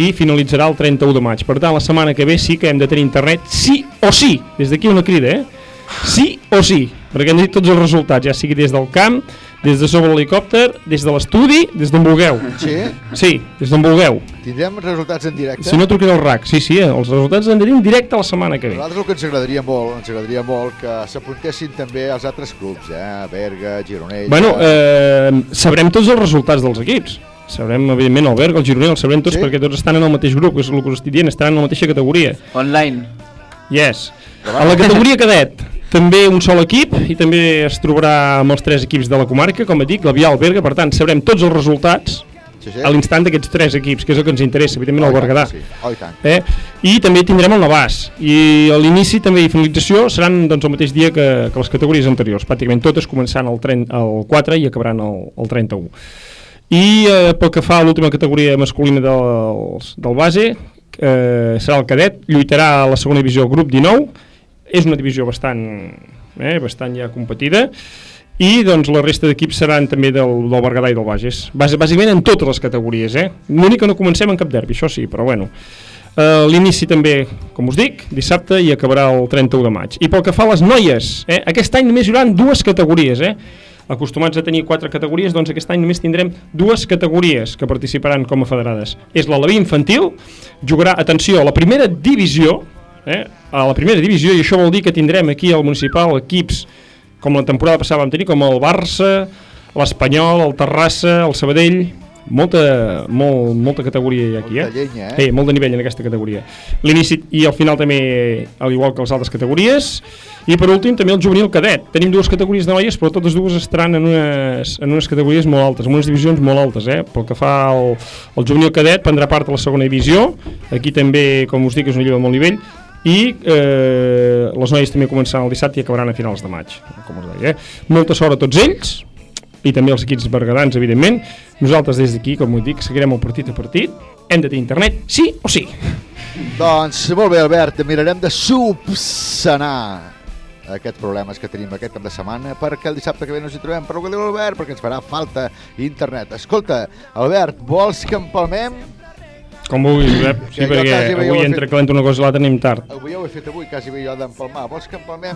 i finalitzarà el 31 de maig. Per tant, la setmana que ve sí que hem de tenir internet, sí o sí. Des d'aquí una crida, eh? Sí o sí, perquè hem dir tots els resultats, ja sigui des del camp, des de sobre l'helicòpter, des de l'estudi, des d'on vulgueu. Sí? Sí, des d'on vulgueu. Tindrem resultats en directe? Si no, truqueu al RAC. Sí, sí, eh, els resultats en direm directe la setmana que ve. nosaltres el que ens agradaria molt, ens agradaria molt que s'apuntessin també els altres clubs, eh? Berga, Gironell... Bueno, eh, sabrem tots els resultats dels equips. Sabrem, evidentment, el Berga, el Gironell, els sabrem tots Sí? perquè tots estan en el mateix grup, és el que us estic dient, estan en la mateixa categoria. Online. Yes. A la categoria cadet, també un sol equip i també es trobarà amb els tres equips de la comarca, com et dic, la Vial, Berga, per tant, sabrem tots els resultats Sí, sí. a l'instant d'aquests tres equips, que és el que ens interessa, evidentment Oh, el Berguedà. sí. Oh, i tant. Eh? I també tindrem el Navàs. I a l'inici també i finalització seran doncs, el mateix dia que, que les categories anteriors, pràcticament totes començant el, 30, el 4 i acabaran el, el 31. I eh, pel que fa a l'última categoria masculina del, del base, eh, serà el cadet, lluitarà a la segona divisió grup 19, és una divisió bastant, eh, bastant ja competida, i doncs la resta d'equips seran també del, del Berguedà i del Bages. Bàs, bàsicament en totes les categories, eh? L'únic que no comencem en cap derbi, això sí, però bueno. Uh, L'inici també, com us dic, dissabte i acabarà el 31 de maig. I pel que fa a les noies, eh? aquest any només hi haurà dues categories, eh? acostumats a tenir quatre categories, doncs aquest any només tindrem dues categories que participaran com a federades. És l'Alaví infantil, jugarà, atenció, a la primera divisió, eh? a la primera divisió, i això vol dir que tindrem aquí al municipal equips com la temporada passada vam tenir, com el Barça, l'Espanyol, el Terrassa, el Sabadell, molta, molt, molta categoria hi ha aquí, eh? Llenya, eh? Eh, molt de nivell en aquesta categoria. L'inici i al final també, al igual que les altres categories, i per últim també el juvenil cadet. Tenim dues categories de noies, però totes dues estaran en unes, en unes categories molt altes, en unes divisions molt altes, eh? Pel que fa al, al juvenil cadet, prendrà part a la segona divisió, aquí també, com us dic, és una lliga de molt nivell, i eh, les noies també començaran el dissabte i acabaran a finals de maig, com us deia. Eh? Molta sort a tots ells, i també els equips bergadans, evidentment. Nosaltres des d'aquí, com us dic, seguirem el partit a partit. Hem de tenir internet, sí o sí. Doncs molt bé, Albert, mirarem de subsanar aquests problemes que tenim aquest cap de setmana perquè el dissabte que ve no ens hi trobem per el que diu l'Albert, perquè ens farà falta internet. Escolta, Albert, vols que empalmem? Com vulguis, Josep. Sí, jo perquè avui el entre fet- calent una cosa i l'altra anem tard. Avui ja ho he fet avui, quasi bé jo d'empalmar. Vols que empalmem?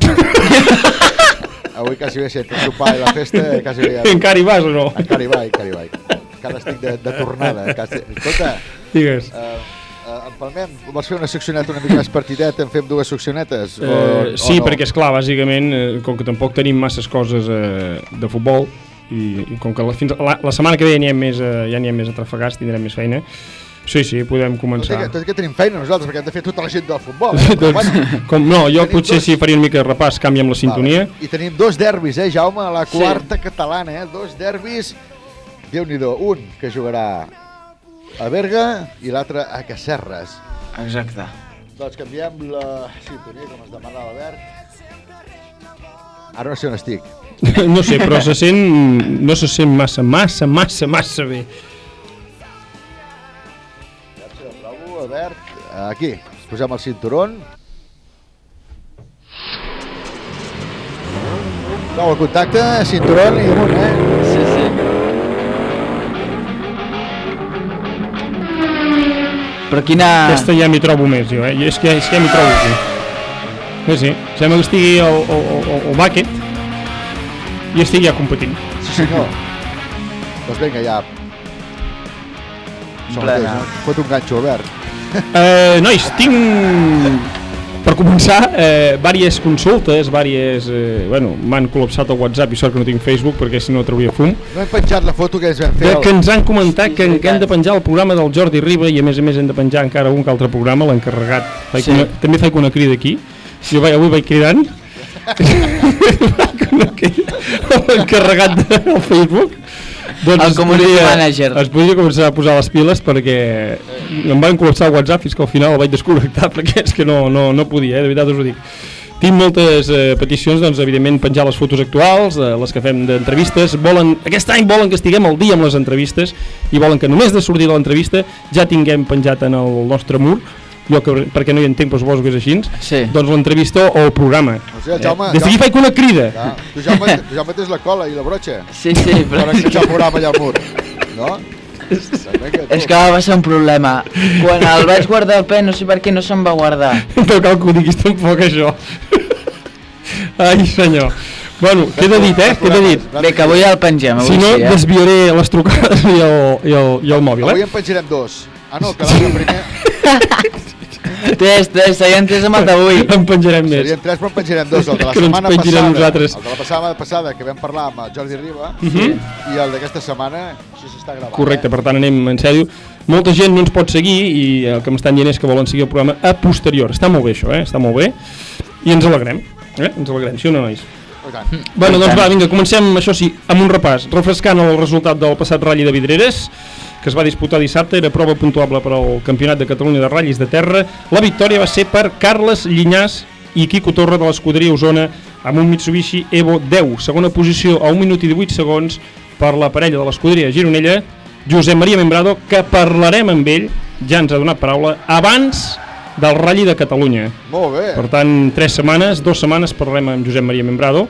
[LAUGHS] avui quasi bé sento el sopar i la festa, quasi bé... Encara hi vas o no? Encara hi va, encara hi va. Encara estic de, de tornada. Quasi... Escolta, Digues. Uh, uh, empalmem, vols fer una seccioneta una mica més partideta, en fem dues seccionetes? o, Eh, o sí, no? perquè és clar, bàsicament, eh, com que tampoc tenim masses coses eh, de futbol, i, i com que la, fins la, la setmana que ve ja n'hi ha més, eh, ja n'hi ha més a trafegars, tindrem més feina, sí, sí, podem Tot i, començar. que, tot i que tenim feina nosaltres, perquè hem de fer tota la gent del futbol. Eh? Però, [LAUGHS] Doncs, bueno, com, no, jo tenim potser dos- sí faria una mica de repàs, canvi amb la sintonia. Vale. I tenim dos derbis, eh, Jaume, a la quarta catalana, eh? Dos derbis, déu nhi un que jugarà a Berga i l'altre a Cacerres. Exacte. Doncs canviem la sintonia, com es demana l'Albert. Ara no sé on estic. [LAUGHS] no sé, però se sent, no se sent massa, massa, massa, massa bé. Albert. Aquí. Posem el cinturón. Prou el contacte, cinturón i amunt, eh? Sí, sí. Però quina... Aquesta ja m'hi trobo més, jo, eh? I és que, és que ja m'hi trobo aquí. Sí, sí. Sembla que estigui el, el, el, el bucket i estigui ja competint. Sí, senyor. doncs vinga, ja. Mateix, Plena. no? Fot un ganxo, Albert. Eh, nois, tinc per començar, eh, vàries consultes, vàries... Eh, bueno, m'han col·lapsat el WhatsApp i sort que no tinc Facebook perquè si no trauria fum. No hem penjat la foto que ens vam fer. De al- que ens han comentat que, que hem de penjar el programa del Jordi Riba i a més a més hem de penjar encara un que altre programa, l'encarregat. Sí. una, també faig una crida aquí. Jo vaig, avui vaig cridant. [LAUGHS] L'encarregat del Facebook. Doncs El community podria- manager. Es podria començar a posar les piles perquè em van col·lapsar el WhatsApp fins que al final el vaig desconnectar [LAUGHS] perquè és que no, no, no podia, eh? de veritat us ho dic. Tinc moltes eh, peticions, doncs, evidentment, penjar les fotos actuals, eh, les que fem d'entrevistes. Volen, aquest any volen que estiguem al dia amb les entrevistes i volen que només de sortir de l'entrevista ja tinguem penjat en el nostre mur jo que, perquè no hi entenc, però suposo que és així, sí. doncs l'entrevista o el programa. O sigui, Jaume- Des d'aquí faig una crida. Ja, tu, Jaume, tu Jaume tens la cola i la brotxa. Sí, sí, però... Per enganxar el programa allà al mur. No? Tu. És que va ser un problema. Quan el vaig guardar el pen, no sé per què no se'm va guardar. No cal que ho diguis tampoc, això. Ai, senyor. Bueno, queda dit, eh? Queda dit. Bé, que avui el pengem, avui Si no, sí, eh? desviaré les trucades i el, i el, i el mòbil, Avui eh? en penjarem dos. Ah, no, que l'altre primer... [LAUGHS] Tres, tres, serien tres amb el d'avui. [LAUGHS] En penjarem més. Serien tres, però en penjarem dos. El de la [LAUGHS] Que setmana passada, nosaltres. el de la setmana passada, que vam parlar amb el Jordi Riba, Mhm. i el d'aquesta setmana, això s'està gravant. Correcte, per tant anem en sèrio. Molta gent no ens pot seguir i el que m'estan dient és que volen seguir el programa a posterior. Està molt bé això, eh? Està molt bé. I ens alegrem, eh? Ens alegrem, sí o no, nois? Tant. Bueno, doncs va, vinga, comencem, això sí, amb un repàs. Refrescant el resultat del passat Rally de Vidreres, que es va disputar dissabte, era prova puntuable per al Campionat de Catalunya de Ratllis de Terra. La victòria va ser per Carles Llinyàs i Quico Torra de l'escuderia Osona amb un Mitsubishi Evo 10. Segona posició a 1 minut i 18 segons per la parella de l'escuderia Gironella, Josep Maria Membrado, que parlarem amb ell, ja ens ha donat paraula, abans del Rally de Catalunya. Molt bé. Per tant, tres setmanes, dues setmanes parlarem amb Josep Maria Membrado,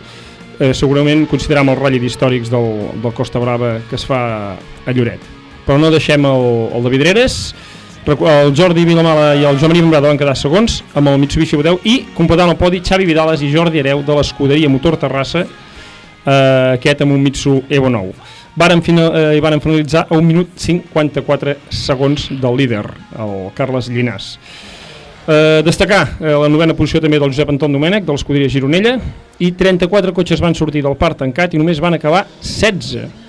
eh, segurament consideram el ratll d'històrics del, del Costa Brava que es fa a Lloret. Però no deixem el, el de Vidreres, el Jordi Vilamala i el Joan Maria Membrado van quedar segons amb el Mitsubishi 10 i completant el podi Xavi Vidales i Jordi Areu de l'escuderia Motor Terrassa eh, aquest amb un Mitsu Evo 9 varen, final, eh, varen finalitzar a 1 minut 54 segons del líder el Carles Llinàs Eh, destacar eh, la novena posició també del Josep Anton Domènech, de l'escuderia Gironella, i 34 cotxes van sortir del parc tancat i només van acabar 16.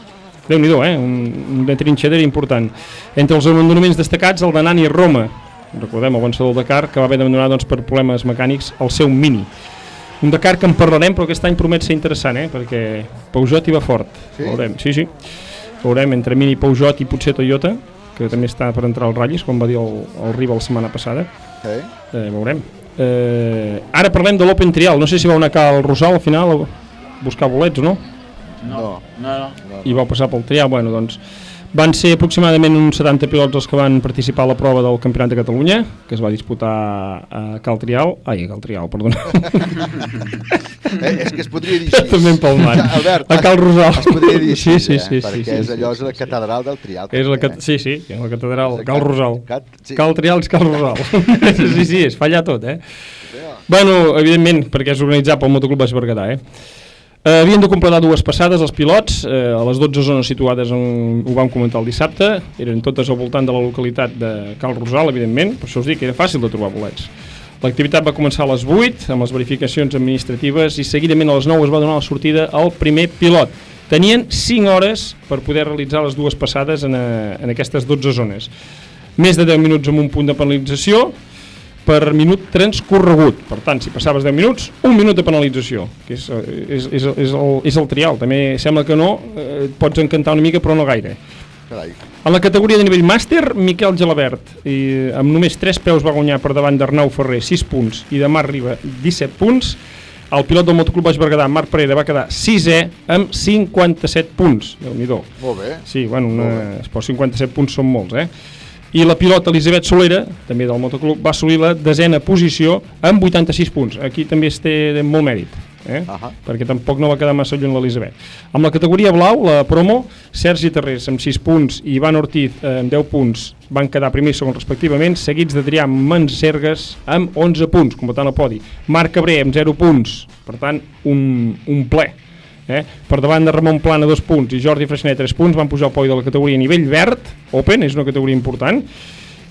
Déu nhi eh? Un, una trinxadera important. Entre els abandonaments destacats, el de Nani Roma, recordem el vencedor del Dakar, que va haver d'abandonar doncs, per problemes mecànics el seu Mini. Un Dakar que en parlarem, però aquest any promet ser interessant, eh? perquè Peugeot hi va fort. Sí? Veurem, sí, sí. Veurem entre Mini, Peugeot i potser Toyota, que també està per entrar als ratllis, com va dir el, el Riba la setmana passada. Sí? Eh, veurem. Eh, ara parlem de l'Open Trial. No sé si vau anar a Cal Rosal al final a buscar bolets o no. No. No, no. I vau passar pel trial. Bueno, doncs, van ser aproximadament uns 70 pilots els que van participar a la prova del Campionat de Catalunya, que es va disputar a Cal Trial. Ai, a Cal Trial, perdona. [LAUGHS] Eh, és que es podria dir així. També. Ja, Albert, a Cal Rosal. Es podria dir així, sí, sí, eh? sí, perquè sí, sí, és allò, sí, és la catedral del trial. És la cat... Sí, sí, és la catedral, Cal Rosal. cat- sí. Cal Trial és Cal Rosal. [LAUGHS] sí, sí, es fa allà tot, eh? Bueno, evidentment, perquè és organitzat pel Motoclub Baix Berguedà, eh? Eh, havien de completar dues passades els pilots, eh, a les 12 zones situades on ho vam comentar el dissabte, eren totes al voltant de la localitat de Cal Rosal, evidentment, per això us dic que era fàcil de trobar bolets. L'activitat va començar a les 8, amb les verificacions administratives, i seguidament a les 9 es va donar la sortida al primer pilot. Tenien 5 hores per poder realitzar les dues passades en, a, en aquestes 12 zones. Més de 10 minuts amb un punt de penalització, per minut transcorregut. Per tant, si passaves 10 minuts, un minut de penalització, que és, eh, és, és, és, el, és el trial. També sembla que no, eh, et pots encantar una mica, però no gaire. Carai. En la categoria de nivell màster, Miquel Gelabert, i amb només 3 peus va guanyar per davant d'Arnau Ferrer 6 punts i de Marc Riba 17 punts. El pilot del Motoclub Baix Berguedà, Marc Pereira, va quedar 6è amb 57 punts. déu nhi Molt bé. Sí, bueno, una, però 57 punts són molts, eh? I la pilota Elisabet Solera, també del motoclub, va assolir la desena posició amb 86 punts. Aquí també es té molt mèrit, eh? Uh -huh. perquè tampoc no va quedar massa lluny l'Elisabet. Amb la categoria blau, la promo, Sergi Terrés amb 6 punts i Ivan Ortiz eh, amb 10 punts van quedar primer i segon respectivament, seguits d'Adrià Mansergues amb 11 punts, completant el podi. Marc Cabré amb 0 punts, per tant, un, un ple. Eh? Per davant de Ramon Plana 2 punts i Jordi Freixenet 3 punts, van pujar al podi de la categoria a nivell verd, Open, és una categoria important,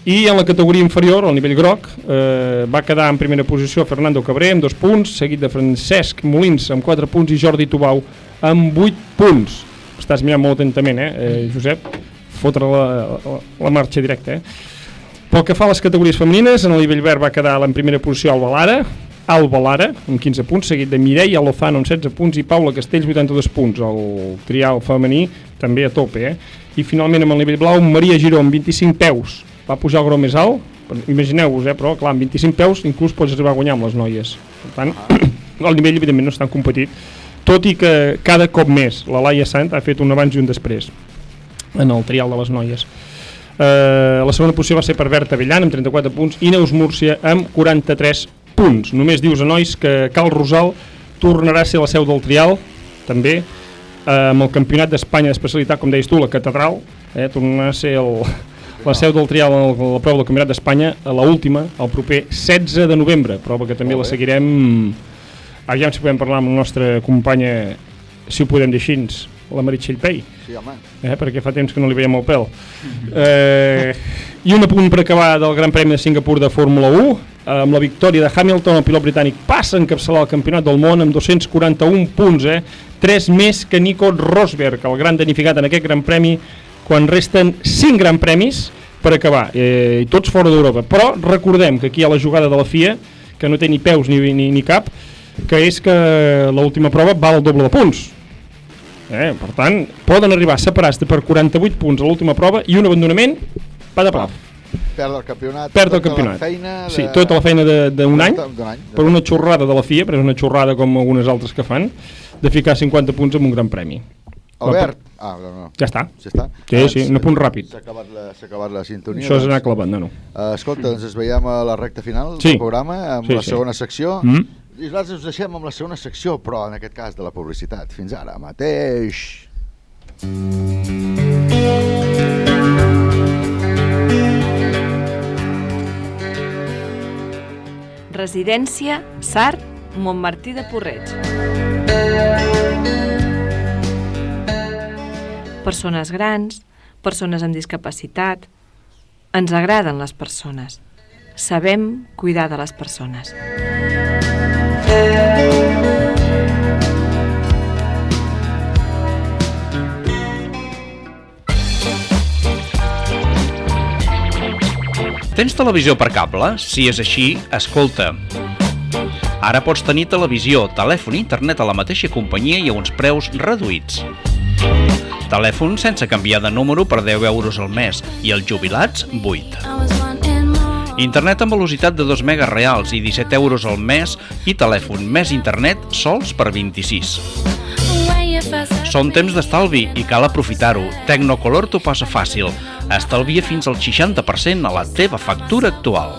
i en la categoria inferior, al nivell groc, eh, va quedar en primera posició Fernando Cabré amb 2 punts, seguit de Francesc Molins amb 4 punts i Jordi Tubau amb 8 punts. Estàs mirant molt atentament, eh, eh Josep? Fotre la, la, la marxa directa, eh? Pel que fa a les categories femenines, en el nivell verd va quedar en primera posició Alba Lara, Alba Lara, amb 15 punts, seguit de Mireia Lozano amb 16 punts i Paula Castells 82 punts. El trial femení també a tope, eh? I finalment amb el nivell blau, Maria Giró amb 25 peus, va pujar el grau més alt, imagineu-vos, eh, però clar, amb 25 peus inclús pots arribar a guanyar amb les noies. Per tant, [CLEARS THROAT] el nivell evidentment no és tan competit, tot i que cada cop més la Laia Sant ha fet un abans i un després en el trial de les noies. Uh, la segona posició va ser per Berta Villan amb 34 punts i Neus Múrcia amb 43 punts. Només dius a nois que Cal Rosal tornarà a ser la seu del trial, també, uh, amb el campionat d'Espanya d'especialitat, com deies tu, la catedral, eh, tornarà a ser el, la seu del trial a la prova del Campionat d'Espanya, a la última, el proper 16 de novembre, prova que també la seguirem aviam si podem parlar amb la nostra companya si ho podem dir així, la Meritxell Pei Sí, home. eh, perquè fa temps que no li veiem el pèl eh, i un apunt per acabar del Gran Premi de Singapur de Fórmula 1 amb la victòria de Hamilton, el pilot britànic passa a encapçalar el campionat del món amb 241 punts, eh? 3 més que Nico Rosberg, el gran danificat en aquest Gran Premi quan resten 5 Gran Premis per acabar, eh, i tots fora d'Europa. Però recordem que aquí hi ha la jugada de la FIA, que no té ni peus ni, ni, ni cap, que és que l'última prova val el doble de punts. Eh, per tant, poden arribar separats per 48 punts a l'última prova i un abandonament va de plau. Perd el campionat. Perd el tota campionat. La feina de... Sí, tota la feina de- d'un any, any. per una xorrada de la FIA, però és una xorrada com algunes altres que fan, de ficar 50 punts amb un gran premi. Albert. Ah, no, no. Ja està. Ja està. Sí, sí, un apunt ràpid. S'ha acabat, la, acabat la sintonia. Això és doncs. anar clavant, no, no. Uh, escolta, doncs ens veiem a la recta final Sí. del programa, amb Sí, la sí. segona secció. Mhm. I nosaltres us deixem amb la segona secció, però en aquest cas de la publicitat. Fins ara mateix. Residència Sart, Montmartí de Porreig. Persones grans, persones amb discapacitat... Ens agraden les persones. Sabem cuidar de les persones. Tens televisió per cable? Si és així, escolta. Ara pots tenir televisió, telèfon i internet a la mateixa companyia i a uns preus reduïts. Telèfon sense canviar de número per 10 euros al mes i els jubilats 8. Internet amb velocitat de 2 megas reals i 17 euros al mes i telèfon més internet sols per 26. Són temps d'estalvi i cal aprofitar-ho. Tecnocolor t'ho passa fàcil. Estalvia fins al 60% a la teva factura actual.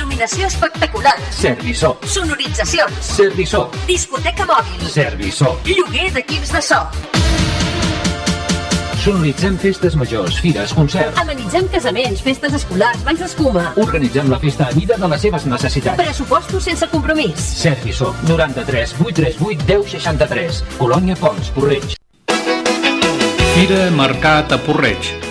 Il·luminació espectacular. Serviçó. Sonoritzacions. Serviçó. Discoteca mòbil. Serviçó. Lloguer d'equips de so. Sonoritzem festes majors, fires, concerts. Amenitzem casaments, festes escolars, banys d'escuma. Organitzem la festa a mida de les seves necessitats. Pressupostos sense compromís. Serviçó. 93 838 1063. Colònia Pons, Porreig. Fira Mercat a Porreig.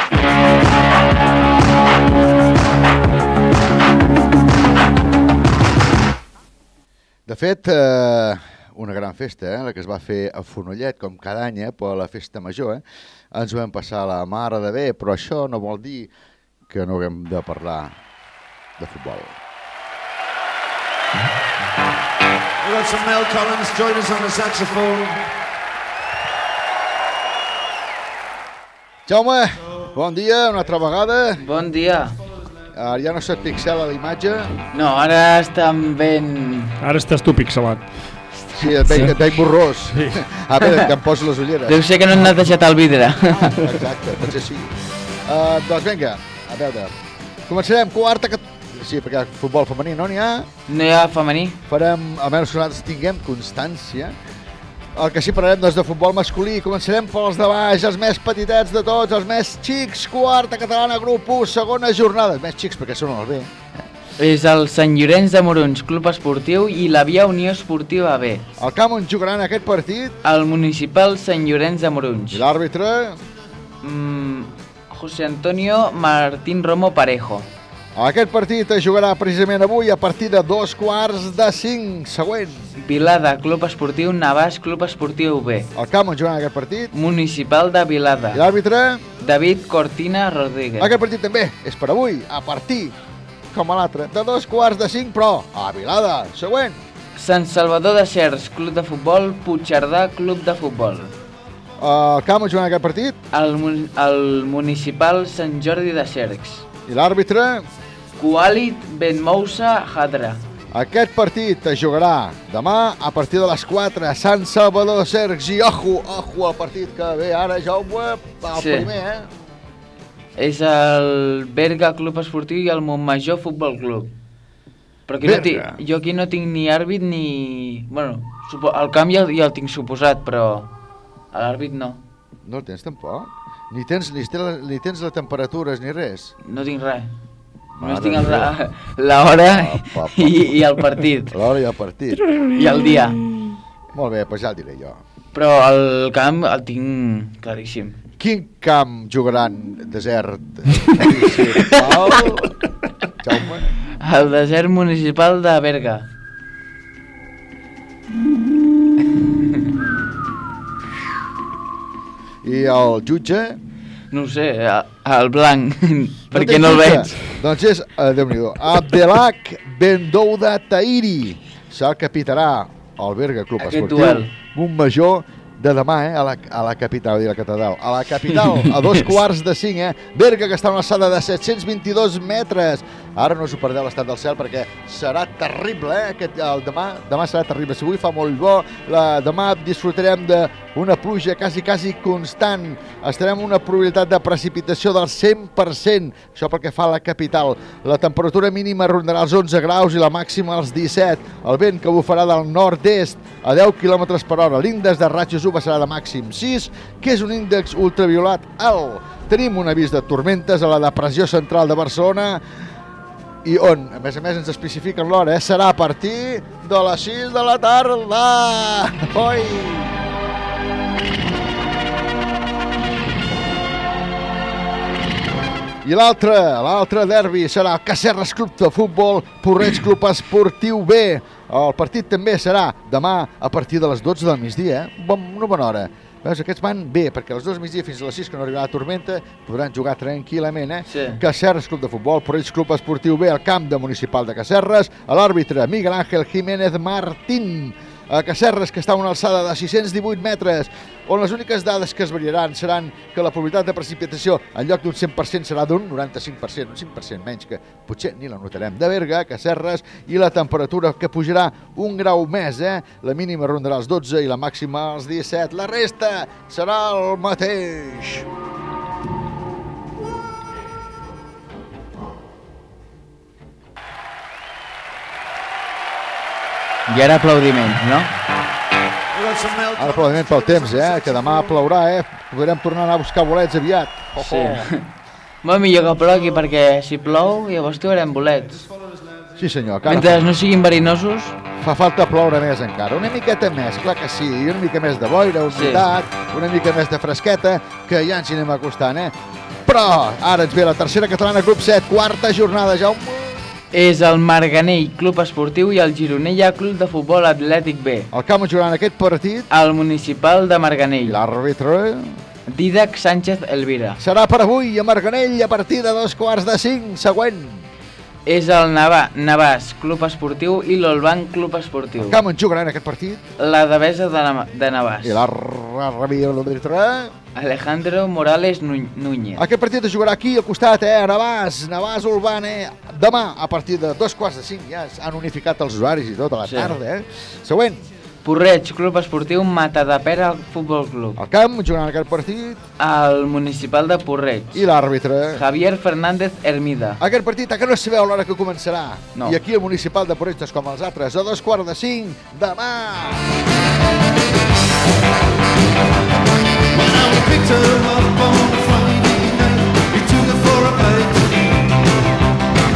De fet, eh, una gran festa, eh, la que es va fer a Fonollet, com cada any, eh, per la festa major. Eh. Ens ho vam passar a la mare de bé, però això no vol dir que no haguem de parlar de futbol. We've got some Mel Collins join us on the saxophone. Jaume, bon dia, una altra vegada. Bon dia. Ara ja no se't pixela la imatge. No, ara estan ben... Ara estàs tu pixelat. Sí, et veig, et veig borrós. Sí. A veure, que em poso les ulleres. Deu ser que no han netejat el vidre. Exacte, potser sí. Uh, doncs vinga, a veure. Començarem quarta... Que... Sí, perquè futbol femení no n'hi ha. No hi ha femení. Farem, almenys que nosaltres tinguem constància. El que sí parlarem doncs, de futbol masculí. Començarem pels de baix, els més petitets de tots, els més xics, quarta catalana, grup 1, segona jornada. Els més xics perquè són els B. És el Sant Llorenç de Morons, Club Esportiu i la Via Unió Esportiva B. El camp on jugaran aquest partit? El municipal Sant Llorenç de Morons. I l'àrbitre? Mm, José Antonio Martín Romo Parejo. Aquest partit es jugarà precisament avui a partir de dos quarts de cinc. Següent. Vilada, Club Esportiu Navàs, Club Esportiu B. El camp on jugaran aquest partit? Municipal de Vilada. I l'àrbitre? David Cortina Rodríguez. Aquest partit també és per avui, a partir, com a l'altre, de dos quarts de cinc, però a Vilada. Següent. Sant Salvador de Cers, Club de Futbol, Puigcerdà, Club de Futbol. El camp on jugaran aquest partit? El, el Municipal Sant Jordi de Cercs. I l'àrbitre? Kualit Benmoussa Hadra. Aquest partit es jugarà demà a partir de les 4 a Sant Salvador de Cercs i ojo, ojo al partit que ve ara Jaume, el Sí. primer, eh? És el Berga Club Esportiu i el Montmajor Futbol Club. Però aquí no tinc, jo aquí no tinc ni àrbit ni... Bueno, supo, el camp ja, ja el tinc suposat, però l'àrbit no. No el tens tampoc? Ni tens, ni, tens, ni tens les temperatures ni res? No tinc res. Només Mare tinc el, meva. l'hora i, i el partit. [LAUGHS] L'hora i el partit. I el dia. Molt bé, doncs ja el diré jo. Però el camp el tinc claríssim. Quin camp jugaran desert? [LAUGHS] municipal? Jaume? El desert municipal de Berga. [LAUGHS] I el jutge? No sé, el, blanc, [LAUGHS] perquè no el dubte? veig. Doncs és, uh, Déu-n'hi-do, Abdelak Bendouda Tahiri se'l capitarà el Berga Club Aquest Esportiu. duel. Un major de demà, eh, a la, a la capital, dir, a la catedral. A la capital, a dos [LAUGHS] quarts de cinc, eh? Berga, que està a una alçada de 722 metres. Ara no us ho perdeu l'estat del cel perquè serà terrible, eh? Aquest, el demà, demà serà terrible. Si avui fa molt bo, la, demà disfrutarem d'una pluja quasi, quasi constant. Estarem una probabilitat de precipitació del 100%. Això pel que fa a la capital. La temperatura mínima rondarà els 11 graus i la màxima els 17. El vent que bufarà del nord-est a 10 km per hora. L'índex de ratxos UVA serà de màxim 6, que és un índex ultraviolat alt. Tenim un avís de tormentes a la depressió central de Barcelona i on, a més a més, ens especifiquen l'hora, eh? serà a partir de les 6 de la tarda. Oi! I l'altre, l'altre derbi serà el Cacerres Club de Futbol, Porreig Club Esportiu B. El partit també serà demà a partir de les 12 del migdia, eh? Bon, una bona hora. Veus, aquests van bé, perquè a les 2 del migdia fins a les 6, que no arribarà la tormenta, podran jugar tranquil·lament, eh? Sí. Cacerres Club de Futbol, Porreig Club Esportiu B, al camp de Municipal de Cacerres, a l'àrbitre Miguel Ángel Jiménez Martín, a Cacerres, que està a una alçada de 618 metres, on les úniques dades que es variaran seran que la probabilitat de precipitació en lloc d'un 100% serà d'un 95%, un 5% menys, que potser ni la notarem de Berga, Cacerres, i la temperatura que pujarà un grau més, eh? La mínima rondarà els 12 i la màxima els 17. La resta serà el mateix. I ara aplaudiments, no? Ara probablement pel temps, eh? Que demà plourà, eh? Podrem tornar a anar a buscar bolets aviat. Oh, Sí. [LAUGHS] Molt millor que plogui, perquè si plou llavors trobarem bolets. Sí senyor, cara. Mentre no siguin verinosos, fa falta ploure més encara. Una miqueta més, clar que sí, i una mica més de boira, humitat, una mica més de fresqueta, que ja ens hi anem acostant, eh? Però ara ens ve la tercera catalana, grup 7, quarta jornada, Jaume. És el Marganell Club Esportiu i el Gironella Club de Futbol Atlètic B. El camp jugant aquest partit. El Municipal de Marganell. L'àrbitre. Didac Sánchez Elvira. Serà per avui a Marganell a partir de dos quarts de cinc, següent. És el Navà, Navàs Club Esportiu i l'Olbanc Club Esportiu. El camp en jugaran aquest partit. La Devesa de, Nav de Navàs. I l'àrbitre. Alejandro Morales Núñez. Aquest partit es jugarà aquí al costat, eh? A Navàs, Navàs Urbana, eh? Demà, a partir de dos quarts de cinc, ja han unificat els horaris i tot a la Sí. tarda, eh? Següent. Porreig Club Esportiu Matadepera Futbol Club. El camp jugaran aquest partit. El Municipal de Porreig. I l'àrbitre. Javier Fernández Hermida. Aquest partit encara no sabeu l'hora que començarà. No. I aquí el municipal de Porreig és com els altres, a dos quarts de cinc, demà. picked her up on Friday night. We took her for a bite.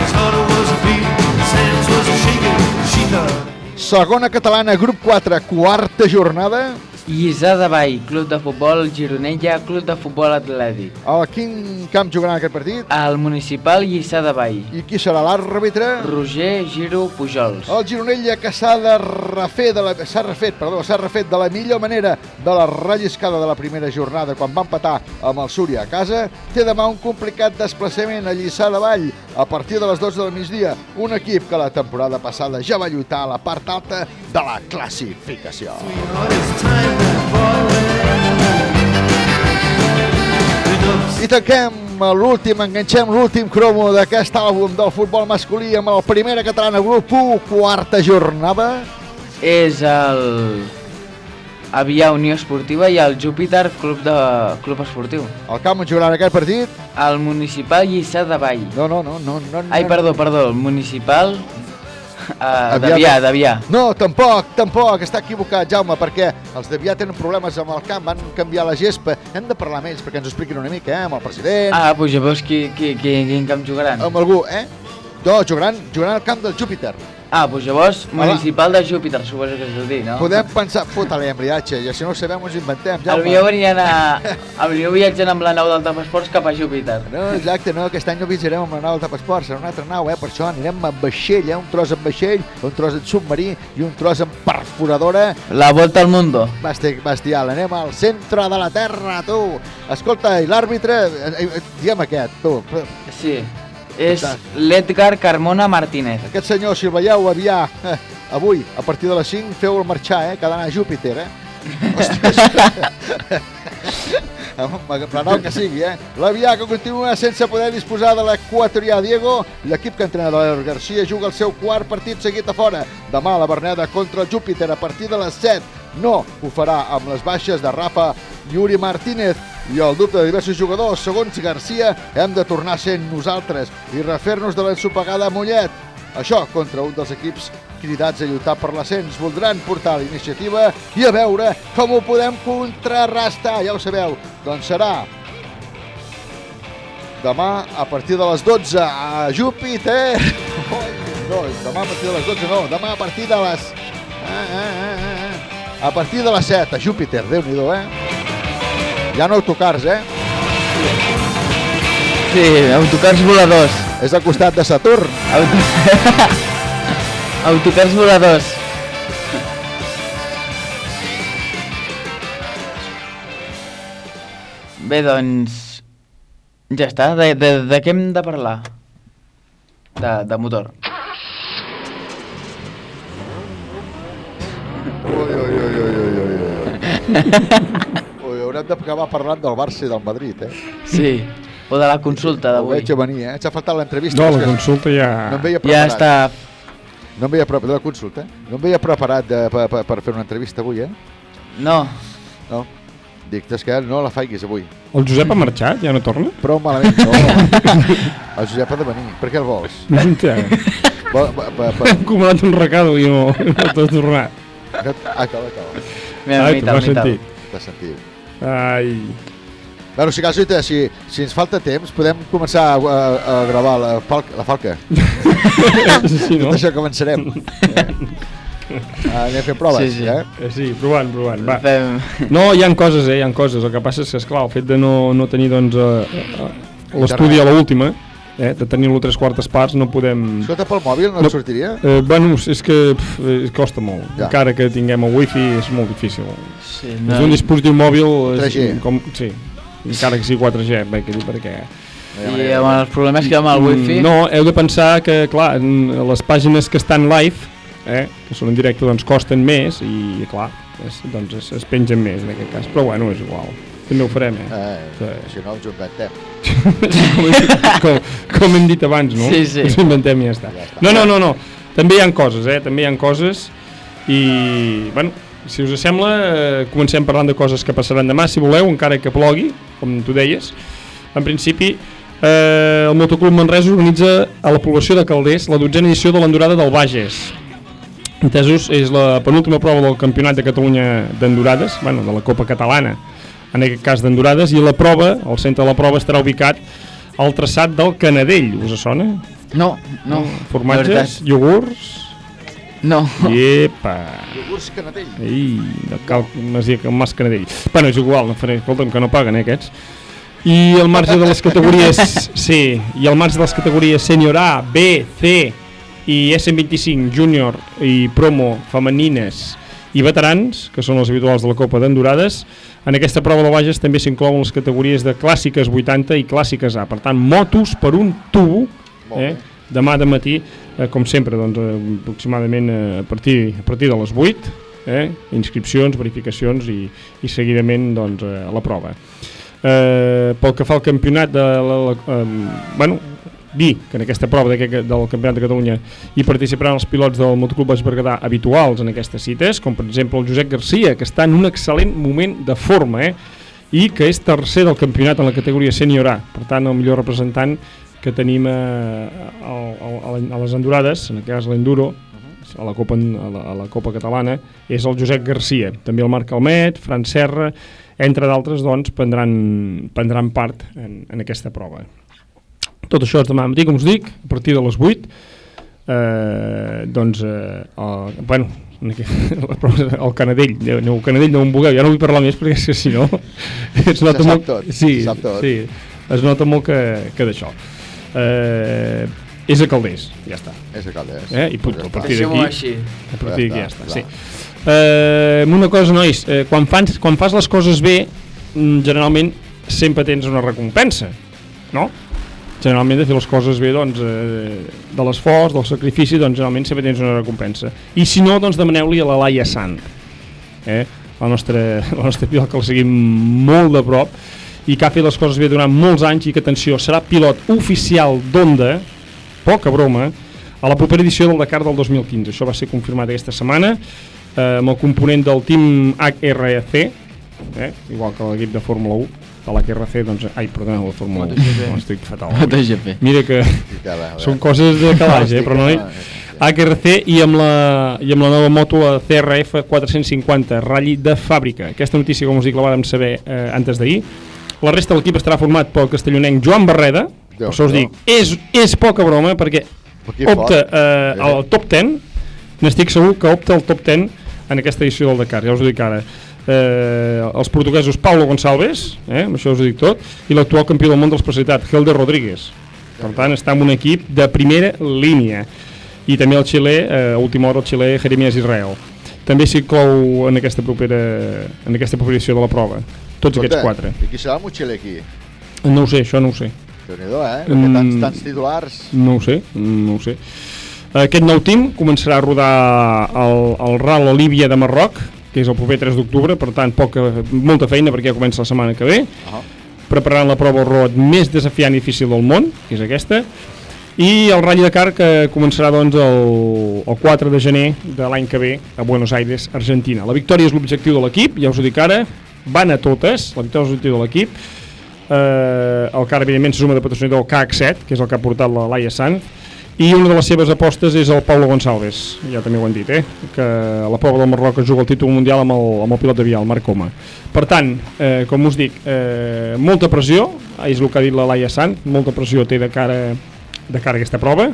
His heart was a beat, his hands was a shaking. She thought. Segona catalana, grup 4, quarta jornada. Lliçà de Vall, Club de Futbol Gironella, Club de Futbol Atlètic. A quin camp jugaran aquest partit? El Municipal Lliçà de Vall. I qui serà l'àrbitre? Roger Giro Pujols. El Gironella que s'ha de refer de la s'ha refet, perdó, s'ha refet de la millor manera de la relliscada de la primera jornada quan va empatar amb el Súria a casa, té demà un complicat desplaçament a Lliçà de Vall a partir de les 12 del migdia, un equip que la temporada passada ja va lluitar a la part alta de la classificació. I tanquem l'últim, enganxem l'últim cromo d'aquest àlbum del futbol masculí amb el primera catalana grup 1, quarta jornada. És el Avià Unió Esportiva i el Júpiter Club de Club Esportiu. El camp on jugaran aquest partit? El Municipal Lliçà de Vall. No, no, no, no, no. Ai, perdó, perdó, el Municipal uh, d'Avià, d'Avià. No, tampoc, tampoc, està equivocat, Jaume, perquè els d'Avià tenen problemes amb el camp, van canviar la gespa. Hem de parlar amb ells perquè ens ho expliquin una mica, eh, amb el president, Ah, doncs llavors qui, qui, qui, quin camp jugaran? amb algú, eh? No, jugaran, jugaran al camp del Júpiter. Ah, doncs llavors Hola. Municipal de Júpiter, suposo que és el dir, no? Podem pensar, fota-li embriatge, i si no ho sabem ens ho inventem, El Jaume. millor venien a... El millor viatgen amb la nau del Tapasports cap a Júpiter. No, exacte, no, aquest any no viatjarem amb la nau del Tapasport, serà una altra nau, eh? per això anirem amb vaixell, eh? un tros amb vaixell, un tros en submarí i un tros amb perforadora. La volta al mundo. Basti, bestial, anem al centre de la Terra, tu. Escolta, i l'àrbitre, eh, eh, diguem aquest, tu. Sí, és l'Edgar Carmona Martínez. Aquest senyor, si el veieu aviar eh, avui, a partir de les 5, feu-el marxar, eh? que ha d'anar a Júpiter, eh? [LAUGHS] M'agradava que sigui, eh? L'Avià que continua sense poder disposar de l'equatorià Diego. L'equip que entrena l'Eder Garcia juga el seu quart partit seguit a fora. Demà la Berneda contra el Júpiter a partir de les 7. No ho farà amb les baixes de Rafa Yuri Martínez i el dubte de diversos jugadors. Segons Garcia, hem de tornar sent nosaltres i refer-nos de l'ensopegada Mollet. Això contra un dels equips cridats a lluitar per l'ascens. Voldran portar la iniciativa i a veure com ho podem contrarrestar, ja ho sabeu. Doncs serà demà a partir de les 12 a Júpiter. [LAUGHS] No, demà a partir de les 12 no, demà a partir de les... A partir de les 7 a Júpiter, déu nhi eh? Hi ha autocars, eh? Sí, autocars voladors. És al costat de Saturn. Auto... [LAUGHS] autocars voladors. Bé, doncs... Ja està. De, de, de què hem de parlar? De, de motor. Ui, ui, ui, ui, ui, ui, ui. Ui, [LAUGHS] haurem d'acabar parlant del Barça i del Madrid, eh? Sí. O de la consulta Ho d'avui. veig a venir, eh? Ens ha faltat l'entrevista. No, la consulta ja... No em veia Ja preparat. està... No em veia preparat, la consulta. No em veia preparat de, per, per, per fer una entrevista avui, eh? No. No. Dic, és que no la faiguis avui. El Josep ha marxat? Ja no torna? Prou malament, no. [LAUGHS] El Josep ha de venir. Per què el vols? No s'entén. Va, va, va, va. Hem comanat un recado i no, no t'has tornat. Acaba, acaba. Mira, Ai, tu mital, m'has mital. sentit. T'has sentit. Ai... Bueno, si cas, si, si ens falta temps, podem començar a, a, a gravar la, falca, la falca. [LAUGHS] Sí, no? Tot això que avançarem. [LAUGHS] Eh? Anem a fer proves, Sí, sí. eh? Eh, Sí, provant, provant. Va. Fem- No, hi han coses, eh, hi han coses. El que passa és que, esclar, el fet de no, no tenir, doncs, eh, l'estudi a l'última, eh, de tenir-lo tres quartes parts, no podem... Escolta, pel mòbil no et sortiria? Eh, bueno, és que pf, eh, costa molt. Ja. Encara que tinguem el wifi és molt difícil. Sí, És un dispositiu mòbil... És, 3G. Com, sí, encara que sigui 4G, bé, que dir perquè... I amb els problemes que amb el wifi... Mm, No, heu de pensar que, clar, les pàgines que estan live, eh, que són en directe, doncs costen més i, clar, es, doncs es, es pengen més en aquest cas. Però bueno, és igual. També ho farem, eh? Eh, si no, ens ho inventem. com, [LAUGHS] com, com hem dit abans, no? Sí, sí. Ens inventem i ja està. No, no, no, no. També hi han coses, eh? També hi han coses i, bueno, si us sembla, eh, comencem parlant de coses que passaran demà, si voleu, encara que plogui, com tu deies. En principi, eh, el Motoclub Manresa organitza a la població de Calders la dotzena edició de l'endurada del Bages. Entesos, és la penúltima prova del Campionat de Catalunya d'endurades, bueno, de la Copa Catalana, en aquest cas d'endurades, i la prova, el centre de la prova estarà ubicat al traçat del Canadell, us sona? No, no. Formatges, iogurts... No. Iepa. Iogurts Canadell. Ei, de cal, Masia que Mas Canadell. Bueno, és igual, no faré, escolta'm, que no paguen, eh, aquests. I el marge de les categories... [LAUGHS] sí, i el marge de les categories Senior A, B, C i S25 Júnior i Promo femenines i veterans, que són els habituals de la Copa d'Endurades, en aquesta prova de Bages també s'inclouen les categories de clàssiques 80 i clàssiques A. Per tant, motos per un tubo, eh, demà de matí, eh, com sempre, doncs, eh, aproximadament eh, a, partir, a partir de les 8, eh, inscripcions, verificacions i, i seguidament doncs, eh, a la prova. Eh, pel que fa al campionat de la, la, eh, bueno, dir que en aquesta prova de, del Campionat de Catalunya hi participaran els pilots del Motoclub Baix Berguedà habituals en aquestes cites, com per exemple el Josep Garcia, que està en un excel·lent moment de forma, eh? i que és tercer del campionat en la categoria sènior A, per tant el millor representant que tenim a, a, a, a les endurades, en aquest cas l'enduro, a la, Copa, a, la, a la Copa Catalana, és el Josep Garcia, també el Marc Almet, Fran Serra, entre d'altres, doncs, prendran, prendran part en, en aquesta prova. Tot això és demà matí, com us dic, a partir de les 8. Eh, doncs, eh, el, bueno, [LAUGHS] el Canadell, el Canadell no em vulgueu, ja no vull parlar més perquè és que si no [LAUGHS] es nota Se molt, tot, sí, se tot. sí, es nota molt que, que d'això. Eh, és a Calders, ja està. És a Calders. Eh? I punt, a partir d'aquí a partir d'aquí Ja ja està, està, clar. sí. Eh, una cosa, nois, eh, quan, fans, quan fas les coses bé, mm, generalment sempre tens una recompensa, no? Generalment de fer les coses bé, doncs, eh, de l'esforç, del sacrifici, doncs generalment sempre tens una recompensa. I si no, doncs demaneu-li a la Laia Sant, eh? la nostra, la nostra pilot que la seguim molt de prop i que ha fet les coses bé durant molts anys i que, atenció, serà pilot oficial d'Onda, poca broma, a la propera edició del Dakar del 2015. Això va ser confirmat aquesta setmana eh, amb el component del team HRC, eh, igual que l'equip de Fórmula 1, de l'HRC, doncs, ai, perdona, la Fórmula 1, MotoGP. no, estic fatal. MotoGP. Mira que són coses de calaix, eh, però no... HRC i amb, la, i amb la nova moto, la CRF 450, ratll de fàbrica. Aquesta notícia, com us dic, la vàrem saber eh, antes d'ahir. La resta de l'equip estarà format pel castellonenc Joan Barreda, per això us dic, és, és poca broma, perquè Aquí opta eh, al top 10, n'estic segur que opta al top 10 en aquesta edició del Dakar, ja us ho dic ara. Eh, els portuguesos Paulo Gonçalves, eh, amb això us ho dic tot, i l'actual campió del món de l'especialitat, Helder Rodríguez. Per tant, està en un equip de primera línia. I també el xilè, eh, a última hora el xilè Jeremías Israel. També s'inclou en aquesta propera en aquesta propera edició de la prova. Tots aquests quatre. I qui serà el motxiller aquí? No ho sé, això no ho sé. Déu-n'hi-do, eh? Perquè tants, Mm. tants titulars... No ho sé, no ho sé. Aquest nou team començarà a rodar el, el RAL Olívia de Marroc, que és el proper 3 d'octubre, per tant, poca, molta feina perquè ja comença la setmana que ve. Ah. Preparant la prova road més desafiant i difícil del món, que és aquesta, i el Rally Dakar que començarà doncs, el, el 4 de gener de l'any que ve a Buenos Aires, Argentina. La victòria és l'objectiu de l'equip, ja us ho dic ara, van a totes, la victòria és l'objectiu de l'equip, eh, el car evidentment se suma de patrocinador KH7 que és el que ha portat la Laia Sant i una de les seves apostes és el Paulo Gonçalves ja també ho han dit, eh? que la prova del Marroc juga el títol mundial amb el, amb el pilot de Vial, Marc Coma per tant, eh, com us dic eh, molta pressió, és el que ha dit la Laia Sant molta pressió té de cara de cara a aquesta prova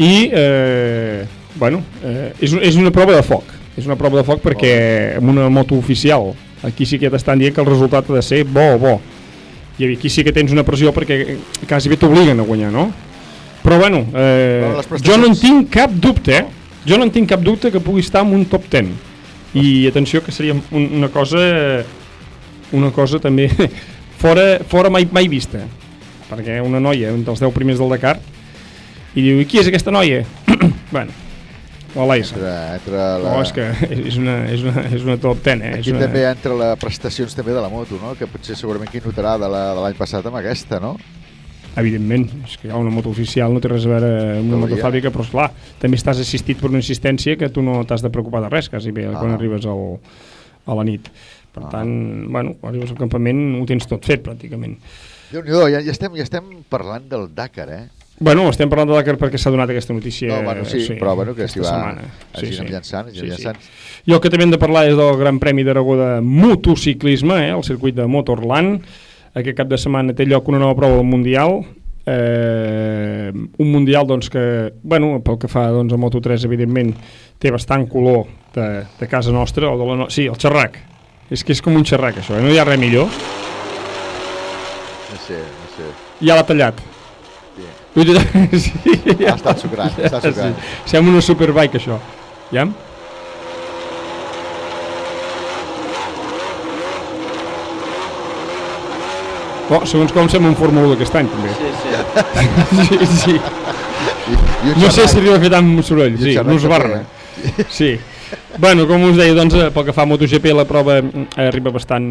i eh, bueno, eh, és, és una prova de foc. És una prova de foc perquè amb una moto oficial aquí sí que ja t'estan dient que el resultat ha de ser bo o bo. I aquí sí que tens una pressió perquè quasi bé t'obliguen a guanyar, no? Però bueno, eh, Però jo no en tinc cap dubte, eh? Jo no en tinc cap dubte que pugui estar en un top 10. I atenció que seria un, una cosa una cosa també [LAUGHS] fora, fora mai, mai vista. Perquè una noia, un dels 10 primers del Dakar, i diu, i qui és aquesta noia? [CLEARS THROAT] bueno, la Laisa. Entre, entre la... No, és que és una, és una, és una top 10, eh? Aquí és una... també entra les prestacions també de la moto, no? Que potser segurament qui notarà de la- de l'any passat amb aquesta, no? Evidentment, és que hi ha una moto oficial, no té res a veure amb una moto fàbrica, però esclar, també estàs assistit per una assistència que tu no t'has de preocupar de res, quasi bé, quan Ah. arribes al, a la nit. Per tant, bueno, arribes al campament, ho tens tot fet, pràcticament. Déu-n'hi-do, ja, ja, estem, ja estem parlant del Dakar, eh? Bueno, estem parlant de Dakar perquè s'ha donat aquesta notícia. No, bueno, sí, però bueno, que s'hi va- setmana. hagi anat llançant, hagi llançant. I el que també hem de parlar és del Gran Premi d'Aragó de motociclisme, eh, el circuit de Motorland. Aquest cap de setmana té lloc una nova prova del Mundial, eh, un Mundial doncs, que, bueno, pel que fa doncs, a Moto3, evidentment, té bastant color de, de casa nostra, o de la no... sí, el xerrac. És que és com un xerrac, això, eh? no hi ha res millor. No sé, no sé. Ja l'ha tallat. Sí. [LAUGHS] Sí, Ha estat sucrant, ha estat sucrant. Sí. Sembla una superbike, això. Ja? Oh, segons com sembla un Fórmula 1 d'aquest any, també. Sí, sí. [LAUGHS] sí, sí. I, i No sé si arriba a fer tant soroll, sí, barra. té. Sí. Bueno, com us deia, doncs, eh, pel que fa a MotoGP, la prova eh, arriba bastant...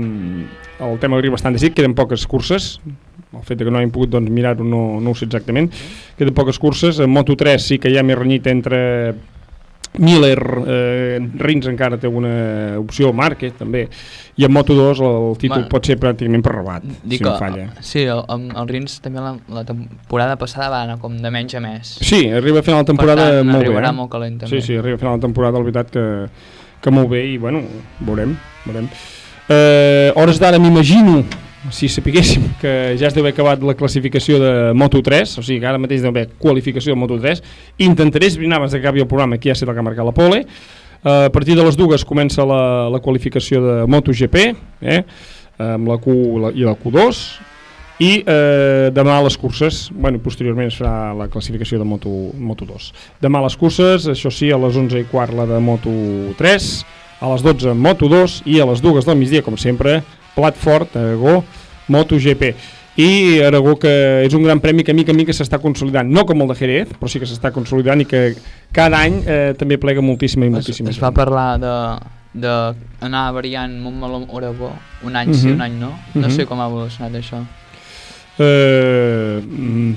El tema arriba bastant decidit, queden poques curses. El fet que no hàgim pogut doncs, mirar-ho no, no ho sé exactament. Queden poques curses. En Moto3 sí que hi ha més renyit entre Miller, eh, Rins encara té una opció, Márquez també, i en Moto2 el títol Ma- pot ser pràcticament prerrobat, si no falla. Sí, el, el, el Rins també la, la temporada passada va anar com de menys a més. Sí, arriba a final de temporada per tant, molt bé. arribarà eh? molt calent també. Sí, sí, arriba a final de temporada, la veritat que, que molt bé i bueno, veurem, veurem. Eh, hores d'ara m'imagino, si sapiguéssim que ja es deu haver acabat la classificació de Moto3, o sigui que ara mateix deu haver qualificació de Moto3, intentaré esbrinar abans que acabi el programa qui ja serà el que ha marcat la pole, Eh, a partir de les dues comença la, la qualificació de MotoGP, eh? amb la Q la, i la Q2, i eh, demà les curses, bueno, posteriorment es farà la classificació de Moto, Moto2. Demà les curses, això sí, a les 11 i quart la de Moto3, a les 12 Moto2 i a les dues del migdia, com sempre, plat fort, Aragó, MotoGP. I Aragó que és un gran premi que a mica a mica s'està consolidant, no com el de Jerez, però sí que s'està consolidant i que cada any eh, també plega moltíssima i Es, moltíssima es va parlar de, de anar variant Montmeló Aragó un any sí, Mhm. un any no. No Mhm. sé com ha evolucionat això. Mm,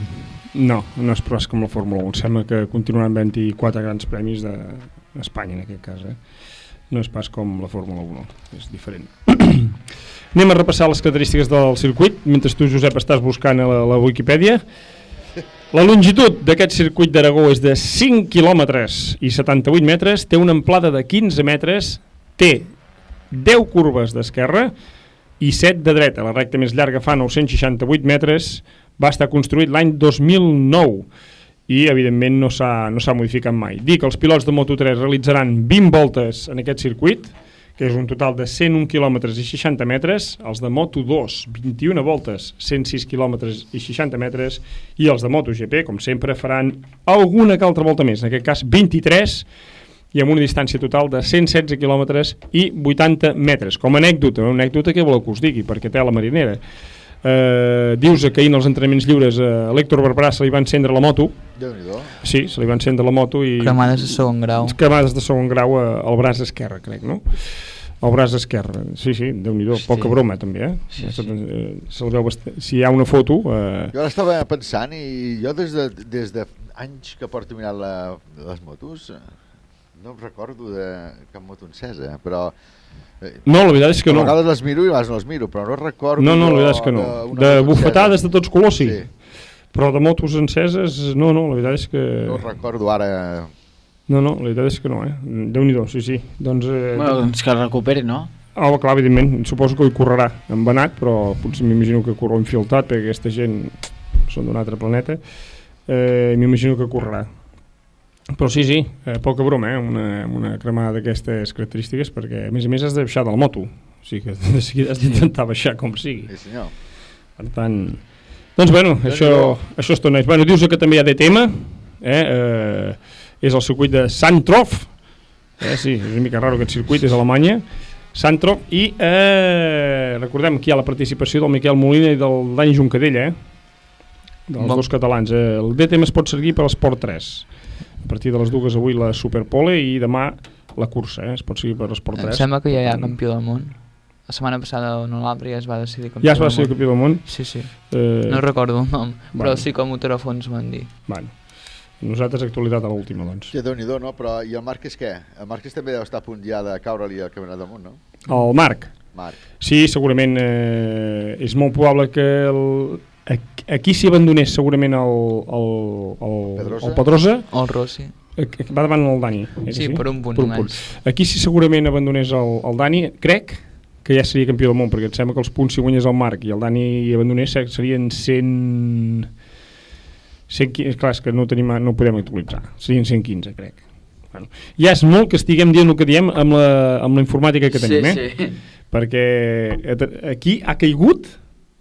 no, no és pas com la Fórmula 1. Sembla que continuaran 24 grans premis d'Espanya, en aquest cas. Eh? No és pas com la Fórmula 1, és diferent. Anem a repassar les característiques del circuit, mentre tu, Josep, estàs buscant a la, la Wikipedia. [LAUGHS] La longitud d'aquest circuit d'Aragó és de 5 quilòmetres i 78 metres, té una amplada de 15 metres, té 10 curves d'esquerra i 7 de dreta. La recta més llarga fa 968 metres, va estar construït l'any 2009 i evidentment no s'ha no modificat mai. Dir que els pilots de Moto3 realitzaran 20 voltes en aquest circuit, que és un total de 101 km i 60 metres, els de Moto2 21 voltes, 106 km i 60 metres, i els de MotoGP, com sempre, faran alguna que altra volta més, en aquest cas 23 i amb una distància total de 116 km i 80 metres. Com a anècdota, una anècdota que voleu que us digui, perquè té a la marinera. Eh, dius que ahir en els entrenaments lliures a l'Héctor Barberà se li va encendre la moto Déu-n'hi-do. sí, se li va encendre la moto i Cremades de segon grau. cremades de segon grau eh, al braç esquerre crec, no? Al braç esquerre sí, sí, déu-n'hi-do, poca broma també eh? Sí, sí. Se li veu bast... si hi ha una foto eh... Jo ara estava pensant i jo des de, des de anys que porto mirant la, les motos eh, no em recordo de cap moto encesa, però... eh, No, la veritat és que no. A vegades les miro i a vegades no les miro, però no recordo... no, no, la veritat és que no de moto bufetades encesa. de tots colors sí, Sí. però de motos enceses no, no, la veritat és que No recordo ara... no, no, la veritat és que no eh? Déu-n'hi-do, sí, sí doncs, eh... Bueno, doncs que el recuperi, no? Ah, clar, evidentment, suposo que hi correrà en venat, però potser m'imagino que correrà infiltrat, perquè aquesta gent són d'un altre planeta, eh, m'imagino que correrà. Però sí, sí, eh, poca broma, eh? una, una cremada d'aquestes característiques, perquè a més a més has de baixar de la moto, o sigui que de seguida has d'intentar baixar com sigui. Sí, senyor. Per tant... Doncs bueno, això, això és tot. Bueno, dius que també hi ha de tema, eh? eh és el circuit de Santrof, eh? sí, és una mica raro aquest circuit, és a Alemanya, Santrof, i eh, recordem que hi ha la participació del Miquel Molina i del Dani Juncadella, eh? dels Bon. dos catalans. Eh, el DTM es pot seguir per l'Esport 3. A partir de les dues avui la Superpole i demà la cursa, eh? es pot seguir per l'Esport 3. Em sembla que ja hi ha campió del món. La setmana passada o no l'altra ja es va decidir campió Ja es va decidir campió del món? Sí, sí. Eh, No recordo el nom, però bueno. sí que el Motorafons m'han dit. Bueno, nosaltres actualitat a l'última, doncs. Sí, déu nhi no? Però i el Marquès què? El Marquès també deu estar a punt ja de caure-li al Campionat del Món, no? El Marc. Marc. Sí, segurament eh, és molt probable que el, aquí, s'hi abandonés segurament el, el, el, Pedrosa? el Pedrosa. O el Rossi. Eh, que Va davant el Dani. és Sí, així? per un punt per només. Aquí si segurament abandonés el, el Dani, crec que ja seria campió del món, perquè em sembla que els punts si guanyés el Marc i el Dani abandonés se- serien 100... 115, clar, és que no, tenim, no podem actualitzar, serien 115, crec. Bueno, ja és molt que estiguem dient el que diem amb la, amb la informàtica que Sí, tenim, eh? sí. Perquè eh, aquí ha caigut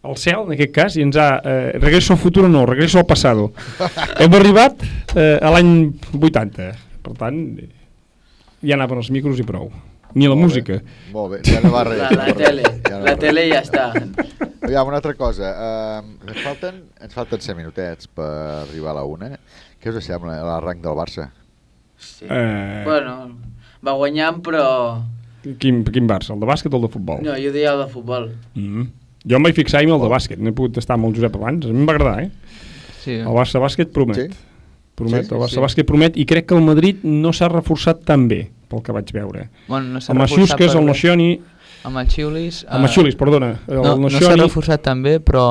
el cel, en aquest cas, i ens ha... Eh, regreso al futur no, regreso al passado. [LAUGHS] Hem arribat eh, a l'any 80. Per tant, ja anaven els micros i prou. Ni la música. Molt bé, ja no va res. La, la tele, Ja no la tele ja està. Aviam, una altra cosa. Uh, ens, falten, ens falten 100 minutets per arribar a la una. Què us sembla l'arranc del Barça? Sí. Eh, Bueno, va guanyant, però... quin, quin Barça? El de bàsquet o el de futbol? No, jo deia el de futbol. Mm. Jo em vaig fixar en el de bàsquet, no he pogut estar amb el Josep abans, a mi em va agradar, eh? Sí. El Barça bàsquet promet. Sí? Promet, Sí, el Barça sí. bàsquet promet i crec que el Madrid no s'ha reforçat tan bé, pel que vaig veure. Bueno, no reforçat Maxiuskas, per el res. Nocioni... Amb el Xiulis... El Maxiulis, perdona. El no, no s'ha Nocioni... reforçat tan bé, però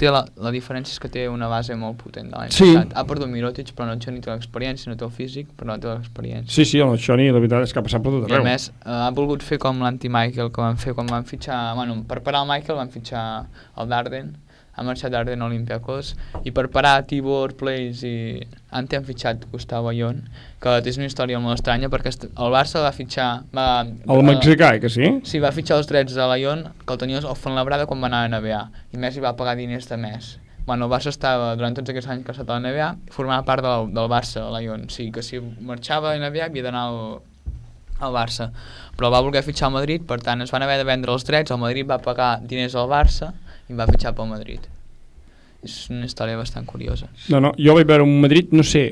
té la, la diferència és que té una base molt potent de l'any Sí. passat. Ha perdut Mirotic, però no el Xoni té l'experiència, no té el físic, però no té l'experiència. Sí, sí, el Nocioni, la veritat és que ha passat per tot I a arreu. més, eh, ha volgut fer com l'anti-Michael que van fer quan van fitxar... Bueno, per parar el Michael van fitxar el Darden, ha marxat Darden a Olympiacos, i per parar Tibor, Place i Ante han fitxat Gustavo Ayón, que és una història molt estranya perquè el Barça va fitxar... Va, El eh, mexicà, eh, que sí? Sí, va fitxar els drets de l'Aion, que el tenia el Fuenlabrada quan va anar a NBA, i Messi va pagar diners de més. Bueno, el Barça estava, durant tots aquests anys que ha estat a la NBA, formava part del, del Barça, l'Aion. O sigui que si marxava a la NBA havia d'anar al, al Barça. Però va voler fitxar al Madrid, per tant es van haver de vendre els drets, el Madrid va pagar diners al Barça i va fitxar pel Madrid. És una història bastant curiosa. No, no, jo vaig veure un Madrid, no sé,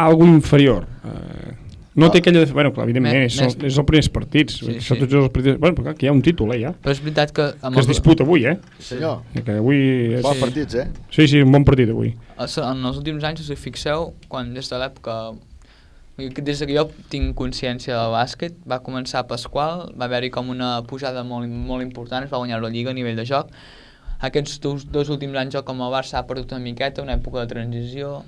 algo inferior. Uh, no té aquella... De... Bueno, clar, evidentment, Me- és, el, més- és el primers partits. Sí, Sí, sí. Tots els partits... Bueno, però clar, que hi ha un títol, eh, ja. Però és veritat que... Amb Que es disputa avui, eh? Senyor. Que avui... És... Bons partits, eh? Sí, sí, un bon partit avui. Els- En els últims anys, si fixeu, quan des de l'època... Des que jo tinc consciència del bàsquet, va començar Pasqual, va haver-hi com una pujada molt, molt important, es va guanyar la Lliga a nivell de joc. Aquests dos, dos últims anys jo com el Barça ha perdut una miqueta, una època de transició,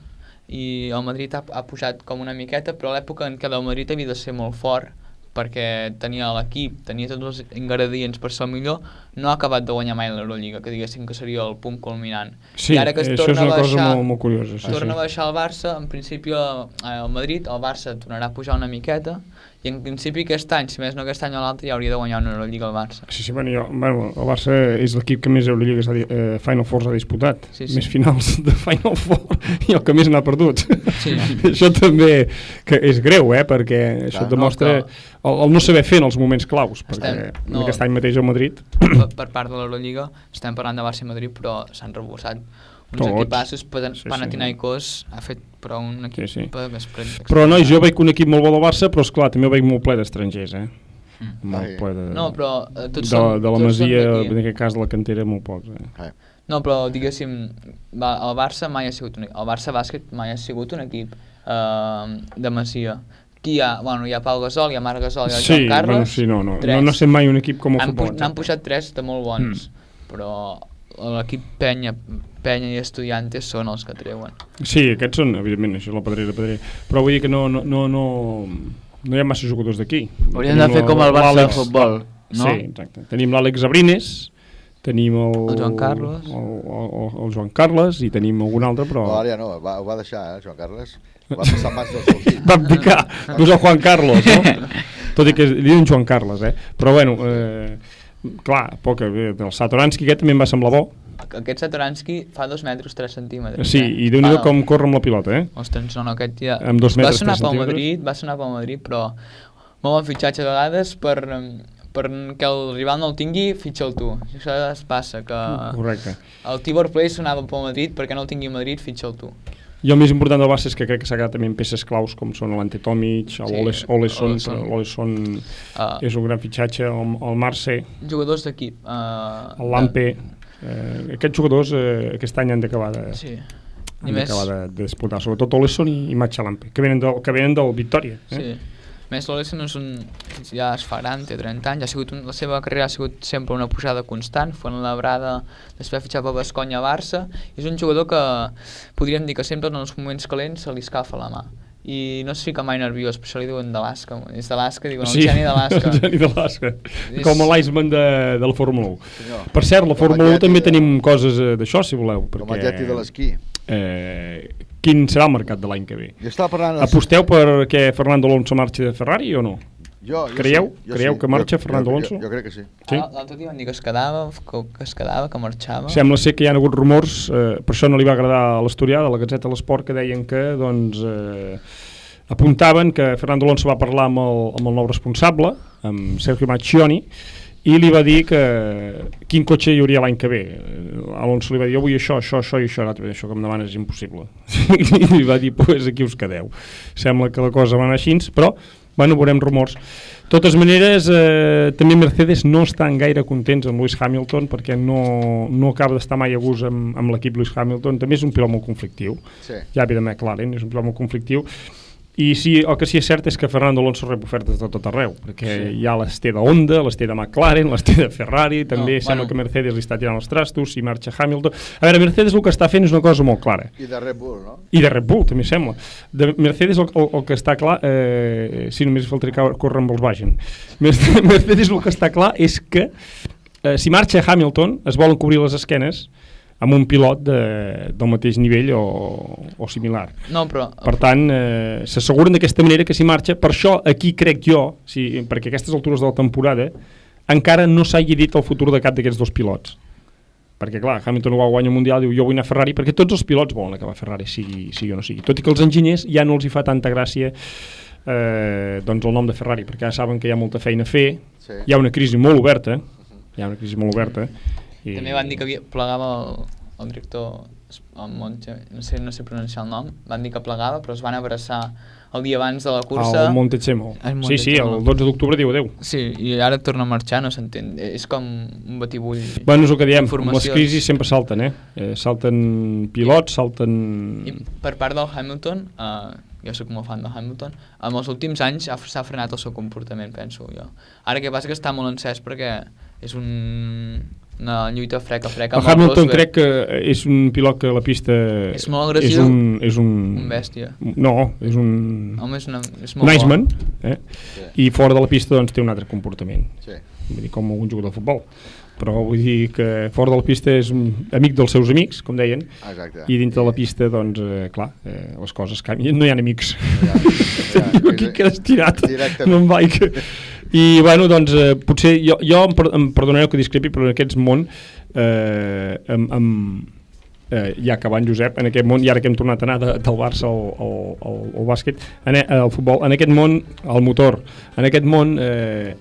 i el Madrid ha, ha pujat com una miqueta, però l'època en què el Madrid havia de ser molt fort, perquè tenia l'equip, tenia tots els ingredients per ser el millor, no ha acabat de guanyar mai l'Eurolliga, que diguéssim que seria el punt culminant. Sí, I ara que es això és torna una a cosa baixar, molt, molt curiosa. Sí, torna sí. a baixar el Barça, en principi eh, el Madrid, el Barça tornarà a pujar una miqueta, i en principi aquest any, si més no aquest any o l'altre, ja hauria de guanyar una Euroliga al Barça. Sí, sí, bueno, jo, bueno, el Barça és l'equip que més Eurolligas ha, eh, Final Fours ha disputat. Sí, sí. Més finals de Final Four [LAUGHS] i el que més n'ha perdut. Sí. [LAUGHS] això també que és greu, eh, perquè això Clar, demostra no, el, el no saber fer en els moments claus, perquè Estem- no. no. aquest any mateix al Madrid... per, per part de l'Eurolliga, estem parlant de Barça i Madrid, però s'han rebossat uns Tots. equipassos, Pan- Sí, sí. Panathinaikos ha fet però un equip Sí, sí. després... Però nois, jo veig un equip molt bo del Barça, però esclar, també ho veig molt ple d'estrangers, eh? Mm. Molt Ai. ple de... No, però, eh, tots de, són- de la tots Masia, en aquest cas de la cantera, molt pocs, eh? No, però diguéssim, va, el Barça mai ha sigut un equip, el Barça bàsquet mai ha sigut un equip eh, de Masia. Aquí hi ha, bueno, hi ha Pau Gasol, hi ha Marc Gasol, hi ha Sí, Joan Carles, bueno, sí, no, no, tres. no, no sé mai un equip com el Han futbol, N'han pujat tres de molt bons, Mm. però l'equip Penya, Penya i Estudiantes són els que treuen. Sí, aquests són, evidentment, això és la pedrera, pedrera. Però vull dir que no, no, no, no, no hi ha massa jugadors d'aquí. Hauríem de fer com el Barça de futbol, no? Sí, exacte. Tenim l'Àlex Abrines, tenim el... El Joan Carles. El, el, el Joan Carles i tenim algun altre, però... No, ara ja no, va, ho va deixar, eh, Joan Carles. Va passar mans del seu fill. Va és el Juan Carlos, no? [LAUGHS] Tot i que es diuen Joan Carles, eh? Però bueno, eh, clar, poc, eh, el Satoranski aquest també em va semblar bo. Aquest Satoranski fa 2 metres 3 centímetres. Sí, eh? i déu nhi com corre amb la pilota, eh? Ostres, no, no, aquest ja... Amb metres, sonar tres pel centímetres. Madrid, va sonar pel Madrid, però molt bon fitxatge a vegades per, per que el rival no el tingui, fitxa'l tu. Això es passa, que Correcte. el Tibor Play sonava pel Madrid, perquè no el tingui Madrid, fitxa'l tu. I el més important del Barça és que crec que s'ha quedat també en peces claus com són l'Ante Tomic, Sí, l'Oles Oleson, Oleson. l'Oleson Ah. és un gran fitxatge, el, el Marce, Jugadors d'equip. Uh, el Lampe, eh, aquests jugadors eh, aquest any han d'acabar de, Sí. han d'acabar de, de disputar, sobretot Oleson i, i Matxa Lampe, que venen del, que venen del Victòria. Eh? Sí. Més, l'Olesen és un, ja es fa gran, té 30 anys, ha sigut un, la seva carrera ha sigut sempre una pujada constant, fent la brada, després ha fitxat per Basconya a Barça, i és un jugador que podríem dir que sempre en els moments calents se li escafa la mà. I no es fica mai nerviós, per això li diuen d'Alaska. És d'Alaska, diuen el geni d'Alaska. [LAUGHS] el geni d'Alaska. És- Com l'Iceman de, de la Fórmula 1. Senyor. Per cert, la Fórmula 1 aquest també de- tenim coses eh, d'això, si voleu. Perquè, Com el Yeti de l'esquí. Eh, quin serà el mercat de l'any que ve? Jo parlant... Aposteu per que Fernando Alonso marxi de Ferrari o no? Jo, jo Creieu? sí, jo Creieu sí. que marxa Jo- Fernando jo- Alonso? Jo, jo crec que sí. Sí? Ah, L'altre dia van dir que es quedava, que, que es quedava, que marxava. Sembla ser que hi ha hagut rumors, eh, per això no li va agradar a l'Asturià, de la Gazzetta de l'Esport, que deien que doncs, eh, apuntaven que Fernando Alonso va parlar amb el, amb el nou responsable, amb Sergio Macchioni, i li va dir que quin cotxe hi hauria l'any que ve. Alonso li va dir, jo vull això, això, això i això, l'altre, això que em demanes és impossible. [LAUGHS] I li va dir, pues aquí us quedeu. Sembla que la cosa va anar així, però, bueno, veurem rumors. De totes maneres, eh, també Mercedes no estan gaire contents amb Lewis Hamilton perquè no, no acaba d'estar mai a gust amb, amb l'equip Lewis Hamilton. També és un pilot molt conflictiu. Sí. Ja ve de McLaren, és un pilot molt conflictiu. I sí, el que sí és cert és que Fernando Alonso rep ofertes de tot arreu, perquè Sí. ha les té de Honda, les té de McLaren, les té de Ferrari, també No, sembla bueno. que Mercedes li està tirant els trastos i marxa Hamilton. A veure, Mercedes el que està fent és una cosa molt clara. I de Red Bull, no? I de Red Bull, també sembla. De Mercedes el, el, el que està clar, eh, si només faltaria córrer amb els Volkswagen. [LAUGHS] Mercedes el que està clar és que eh, si marxa Hamilton es volen cobrir les esquenes amb un pilot de, del mateix nivell o, o similar. No, però... Per tant, eh, s'asseguren d'aquesta manera que si marxa, per això aquí crec jo, si, perquè a aquestes altures de la temporada encara no s'hagi dit el futur de cap d'aquests dos pilots perquè clar, Hamilton va guanyar el Mundial diu jo vull anar a Ferrari, perquè tots els pilots volen acabar a Ferrari sigui, sigui o no sigui, tot i que els enginyers ja no els hi fa tanta gràcia eh, doncs el nom de Ferrari, perquè ja saben que hi ha molta feina a fer, Sí. hi ha una crisi molt oberta hi ha una crisi molt oberta i... També van dir que plegava el, el director, el Monte, no sé, no sé pronunciar el nom, van dir que plegava, però es van abraçar el dia abans de la cursa. el Montezemolo. El Sí, sí, el Montezemolo. 12 d'octubre diu adeu. Sí, i ara torna a marxar, no s'entén. És com un batibull Bueno, és el que diem, les crisis sempre salten, eh? eh salten pilots, salten... I per part del Hamilton, uh, jo sóc molt fan del Hamilton, en els últims anys ha- s'ha frenat el seu comportament, penso jo. Ara que passa que està molt encès perquè és un, una lluita freca freca El Hamilton Rosberg. crec que és un pilot que a la pista... És molt agressiu. És un... És un, Un bèstia. No, és un... Home, és una- és molt un bo. Iceman, eh? I fora de la pista doncs té un altre comportament. Sí. Vull dir, com un jugador de futbol. Però vull dir que fora de la pista és un amic dels seus amics, com deien, Exacte. i dintre de la pista, doncs, eh, clar, eh, les coses canvien. No hi ha amics. No hi ha amics, no hi ha- aquí quedes tirat Directament. no em vaig. I, bueno, doncs, eh, potser jo, jo em, per, em perdonareu que discrepi, però en aquest món eh, em, em, eh, ja acabant Josep, en aquest món, i ara que hem tornat a anar de, del Barça al, al, al, al bàsquet, en, e- al futbol, en aquest món, al motor, en aquest món eh,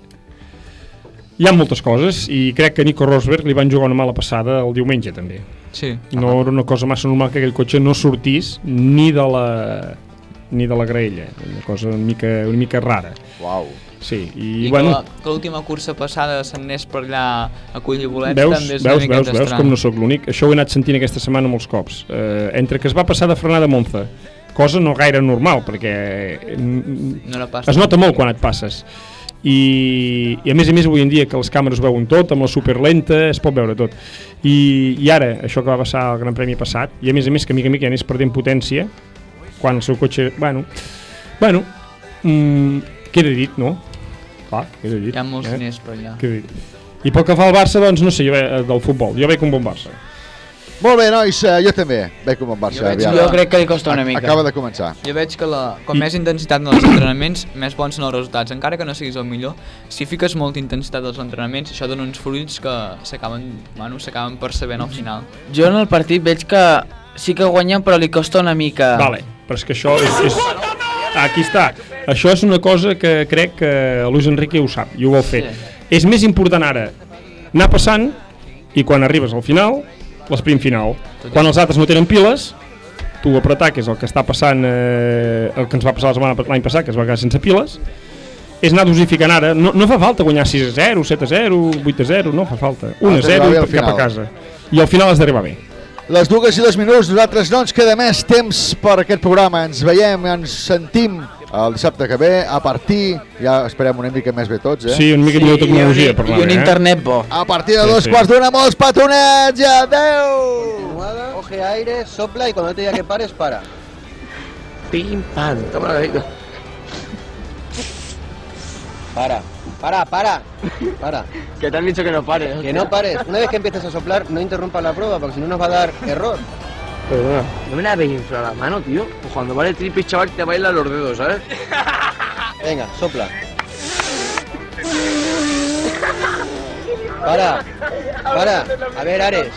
hi ha moltes coses i crec que a Nico Rosberg li van jugar una mala passada el diumenge també. Sí. No era una cosa massa normal que aquell cotxe no sortís ni de la ni de la graella, una cosa una mica, una mica rara. Uau. Sí, I, i, bueno, que l'última cursa passada se'n anés per allà a collir bolets veus, també és veus, una veus, veus com no sóc l'únic? Això ho he anat sentint aquesta setmana molts cops. Eh, entre que es va passar de frenada a Monza, cosa no gaire normal, perquè No es nota molt quan et passes. I, I a més a més avui en dia que les càmeres ho veuen tot, amb la superlenta es pot veure tot. I, I ara, això que va passar al Gran Premi passat, i a més a més que mica a mica anés perdent potència, quan el seu cotxe... Bueno, bueno mm, queda dit, no? Clar, queda dit. Hi ha molts diners per allà. Dit. I pel que fa al Barça, doncs no sé, jo ve, eh, del futbol, jo veig un bon Barça. Molt bé, nois, eh, jo també veig com en Barça. Jo veig- jo crec que li costa una mica. Acaba de començar. Jo veig que la, com més intensitat en els entrenaments, més bons són els resultats. Encara que no siguis el millor, si fiques molta intensitat als entrenaments, això dona uns fruits que s'acaben bueno, s'acaben percebent al final. Jo en el partit veig que sí que guanya, però li costa una mica... Vale, però és que això és... és... Aquí està. Això és una cosa que crec que Luis Enrique ho sap i ho vol fer. Sí. És més important ara anar passant i quan arribes al final, l'esprint final. Quan els altres no tenen piles, tu apretar, que és el que està passant, eh, el que ens va passar la setmana l'any passat, que es va quedar sense piles, és anar dosificant ara. No, no fa falta guanyar 6 a 0, 7 a 0, 8 a 0, no fa falta. 1 a Has d'arribar 0 bé i al cap a casa. I al final has d'arribar bé. Les dues i dos minuts, nosaltres no ens queda més temps per aquest programa. Ens veiem, ens sentim el dissabte que ve, a partir, ja esperem una mica més bé tots, eh? Sí, una mica millor tecnologia, per I un internet bo. A partir de Sí, dos sí. quarts d'una, molts petonets i adeu! Coge aire, sopla y cuando te diga que pares, para. Pim, pam, toma la Para, para, para, para. Que te han dicho que no pares. Que no pares. Una vez que empieces a soplar, no interrumpas la prueba, porque si no nos va a dar error. Perdona, no me la veis inflar la mano, tío. Pues cuando vale triple, chaval, te bailan los dedos, ¿sabes? [LAUGHS] Venga, sopla. Para, para. A ver, Ares.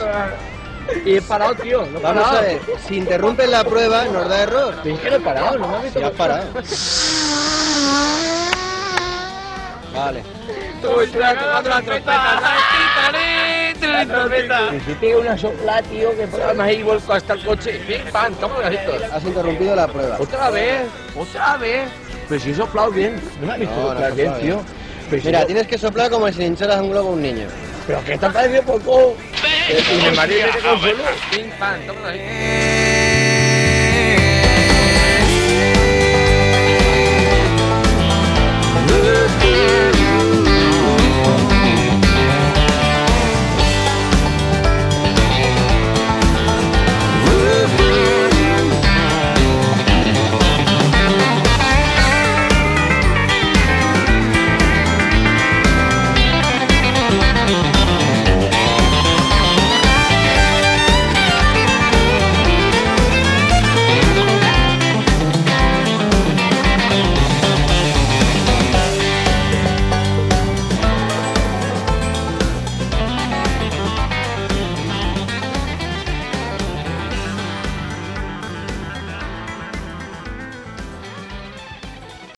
Y he parado, tío. No he Vamos parado. a ver, si interrumpes la prueba, nos da error. Es que no he parado, no me has visto. Ya has parado. Vale. Tú, espera, tocando la trompeta entre la trompeta. Si pega una sopla, tío, que fueron ahí vuelco hasta el coche. Pim, pam, toma los Has interrumpido la prueba. Otra vez, otra vez. Pero si he soplado bien. No me has visto soplar bien, tío. Mira, tienes que soplar como si hincharas un globo a un niño. Pero que te ha parecido poco. Y me marido te consuelo. Ah, Pim, pam, toma los Yeah. Eh.